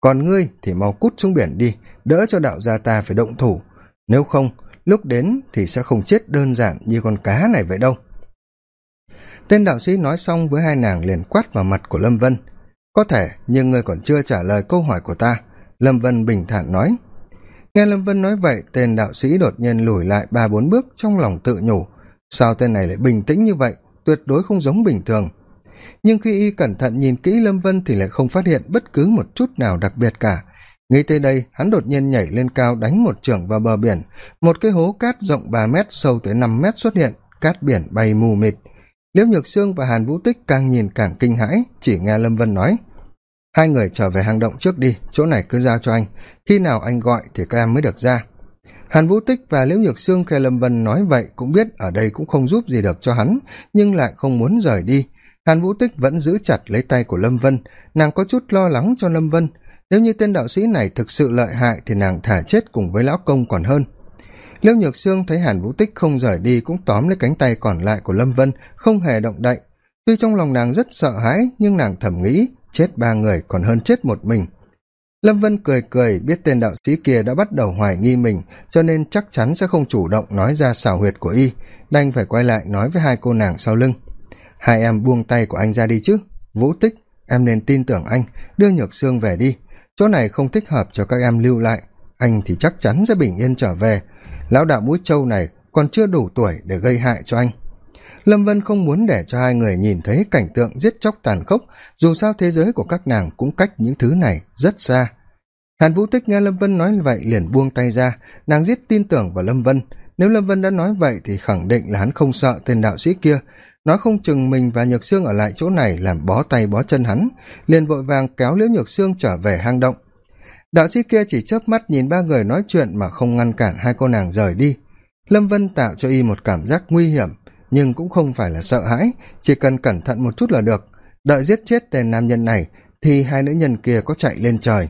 Còn ngươi thì mau cút xuống biển đi, đỡ cho đạo gia ta phải động thủ. Nếu không lúc đến thì sẽ không chết đơn giản như con cá này vậy đâu. Tên đạo sĩ nói xong với hai nàng liền quát vào mặt của lâm vân. Có thể, nhưng ngươi còn chưa trả lời câu hỏi của ta. Lâm vân bình thản nói. Nghe lâm vân nói vậy, tên đạo sĩ đột nhiên lùi lại ba bốn bước trong lòng tự nhủ. Sao tên này lại bình tĩnh như vậy? Tuyệt đối không giống bình thường. Nhưng khi y cẩn thận nhìn kỹ lâm vân thì lại không phát hiện bất cứ một chút nào đặc biệt cả nghĩ tới đây, hắn đột nhiên nhảy lên cao đánh một trưởng vào bờ biển. Một cái hố cát rộng ba mét sâu tới năm mét xuất hiện, cát biển bay mù mịt. Liễu nhược sương và hàn vũ tích càng nhìn càng kinh hãi, chỉ nghe lâm vân nói, hai người trở về hang động trước đi, chỗ này cứ giao cho anh. Khi nào anh gọi thì các em mới được ra. Hàn vũ tích và liễu nhược sương khi lâm vân nói vậy cũng biết ở đây cũng không giúp gì được cho hắn, nhưng lại không muốn rời đi. Hàn vũ tích vẫn giữ chặt lấy tay của lâm vân. Nàng có chút lo lắng cho lâm vân nếu như tên đạo sĩ này thực sự lợi hại thì nàng thả chết cùng với lão công còn hơn. Liêu nhược sương thấy hàn vũ tích không rời đi cũng tóm lấy cánh tay còn lại của lâm vân, không hề động đậy. Tuy trong lòng nàng rất sợ hãi, nhưng nàng thầm nghĩ, chết ba người còn hơn chết một mình. Lâm vân cười cười, biết tên đạo sĩ kia đã bắt đầu hoài nghi mình, cho nên chắc chắn sẽ không chủ động nói ra xào huyệt của y, đành phải quay lại nói với hai cô nàng sau lưng. Hai em buông tay của anh ra đi chứ. Vũ tích, em nên tin tưởng anh, đưa nhược sương về đi chỗ này không thích hợp cho các em lưu lại. Anh thì chắc chắn sẽ bình yên trở về. Lão đạo mũi trâu này còn chưa đủ tuổi để gây hại cho anh. Lâm vân không muốn để cho hai người nhìn thấy cảnh tượng giết chóc tàn khốc, dù sao thế giới của các nàng cũng cách những thứ này rất xa. Hàn vũ tích nghe lâm vân nói vậy liền buông tay ra. Nàng giết tin tưởng vào lâm vân. Nếu lâm vân đã nói vậy thì khẳng định là hắn không sợ tên đạo sĩ kia nói không chừng mình và nhược sương ở lại chỗ này làm bó tay bó chân hắn, liền vội vàng kéo liễu nhược sương trở về hang động. Đạo sĩ kia chỉ chớp mắt nhìn ba người nói chuyện mà không ngăn cản hai cô nàng rời đi. Lâm vân tạo cho y một cảm giác nguy hiểm, nhưng cũng không phải là sợ hãi, chỉ cần cẩn thận một chút là được. Đợi giết chết tên nam nhân này, thì hai nữ nhân kia có chạy lên trời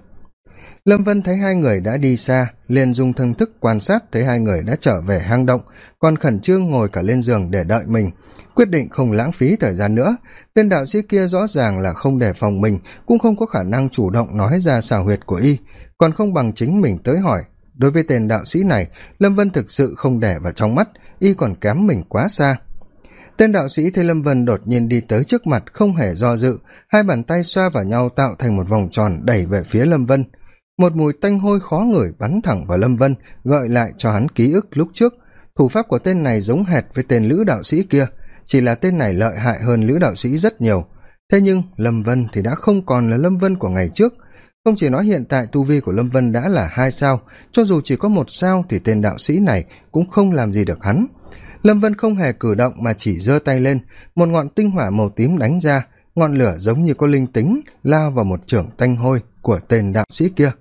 lâm vân thấy hai người đã đi xa, liền dùng thân thức quan sát thấy hai người đã trở về hang động, còn khẩn trương ngồi cả lên giường để đợi mình, quyết định không lãng phí thời gian nữa. Tên đạo sĩ kia rõ ràng là không đề phòng mình, cũng không có khả năng chủ động nói ra xào huyệt của y, còn không bằng chính mình tới hỏi. Đối với tên đạo sĩ này, lâm vân thực sự không để vào trong mắt, y còn kém mình quá xa. Tên đạo sĩ thấy lâm vân đột nhiên đi tới trước mặt, không hề do dự, hai bàn tay xoa vào nhau tạo thành một vòng tròn đẩy về phía lâm vân một mùi tanh hôi khó ngửi bắn thẳng vào lâm vân, gợi lại cho hắn ký ức lúc trước. Thủ pháp của tên này giống hệt với tên lữ đạo sĩ kia, chỉ là tên này lợi hại hơn lữ đạo sĩ rất nhiều. Thế nhưng lâm vân thì đã không còn là lâm vân của ngày trước. Không chỉ nói hiện tại tu vi của lâm vân đã là hai sao, cho dù chỉ có một sao thì tên đạo sĩ này cũng không làm gì được hắn. Lâm vân không hề cử động mà chỉ giơ tay lên, một ngọn tinh hỏa màu tím đánh ra, ngọn lửa giống như có linh tính lao vào một trưởng tanh hôi của tên đạo sĩ kia.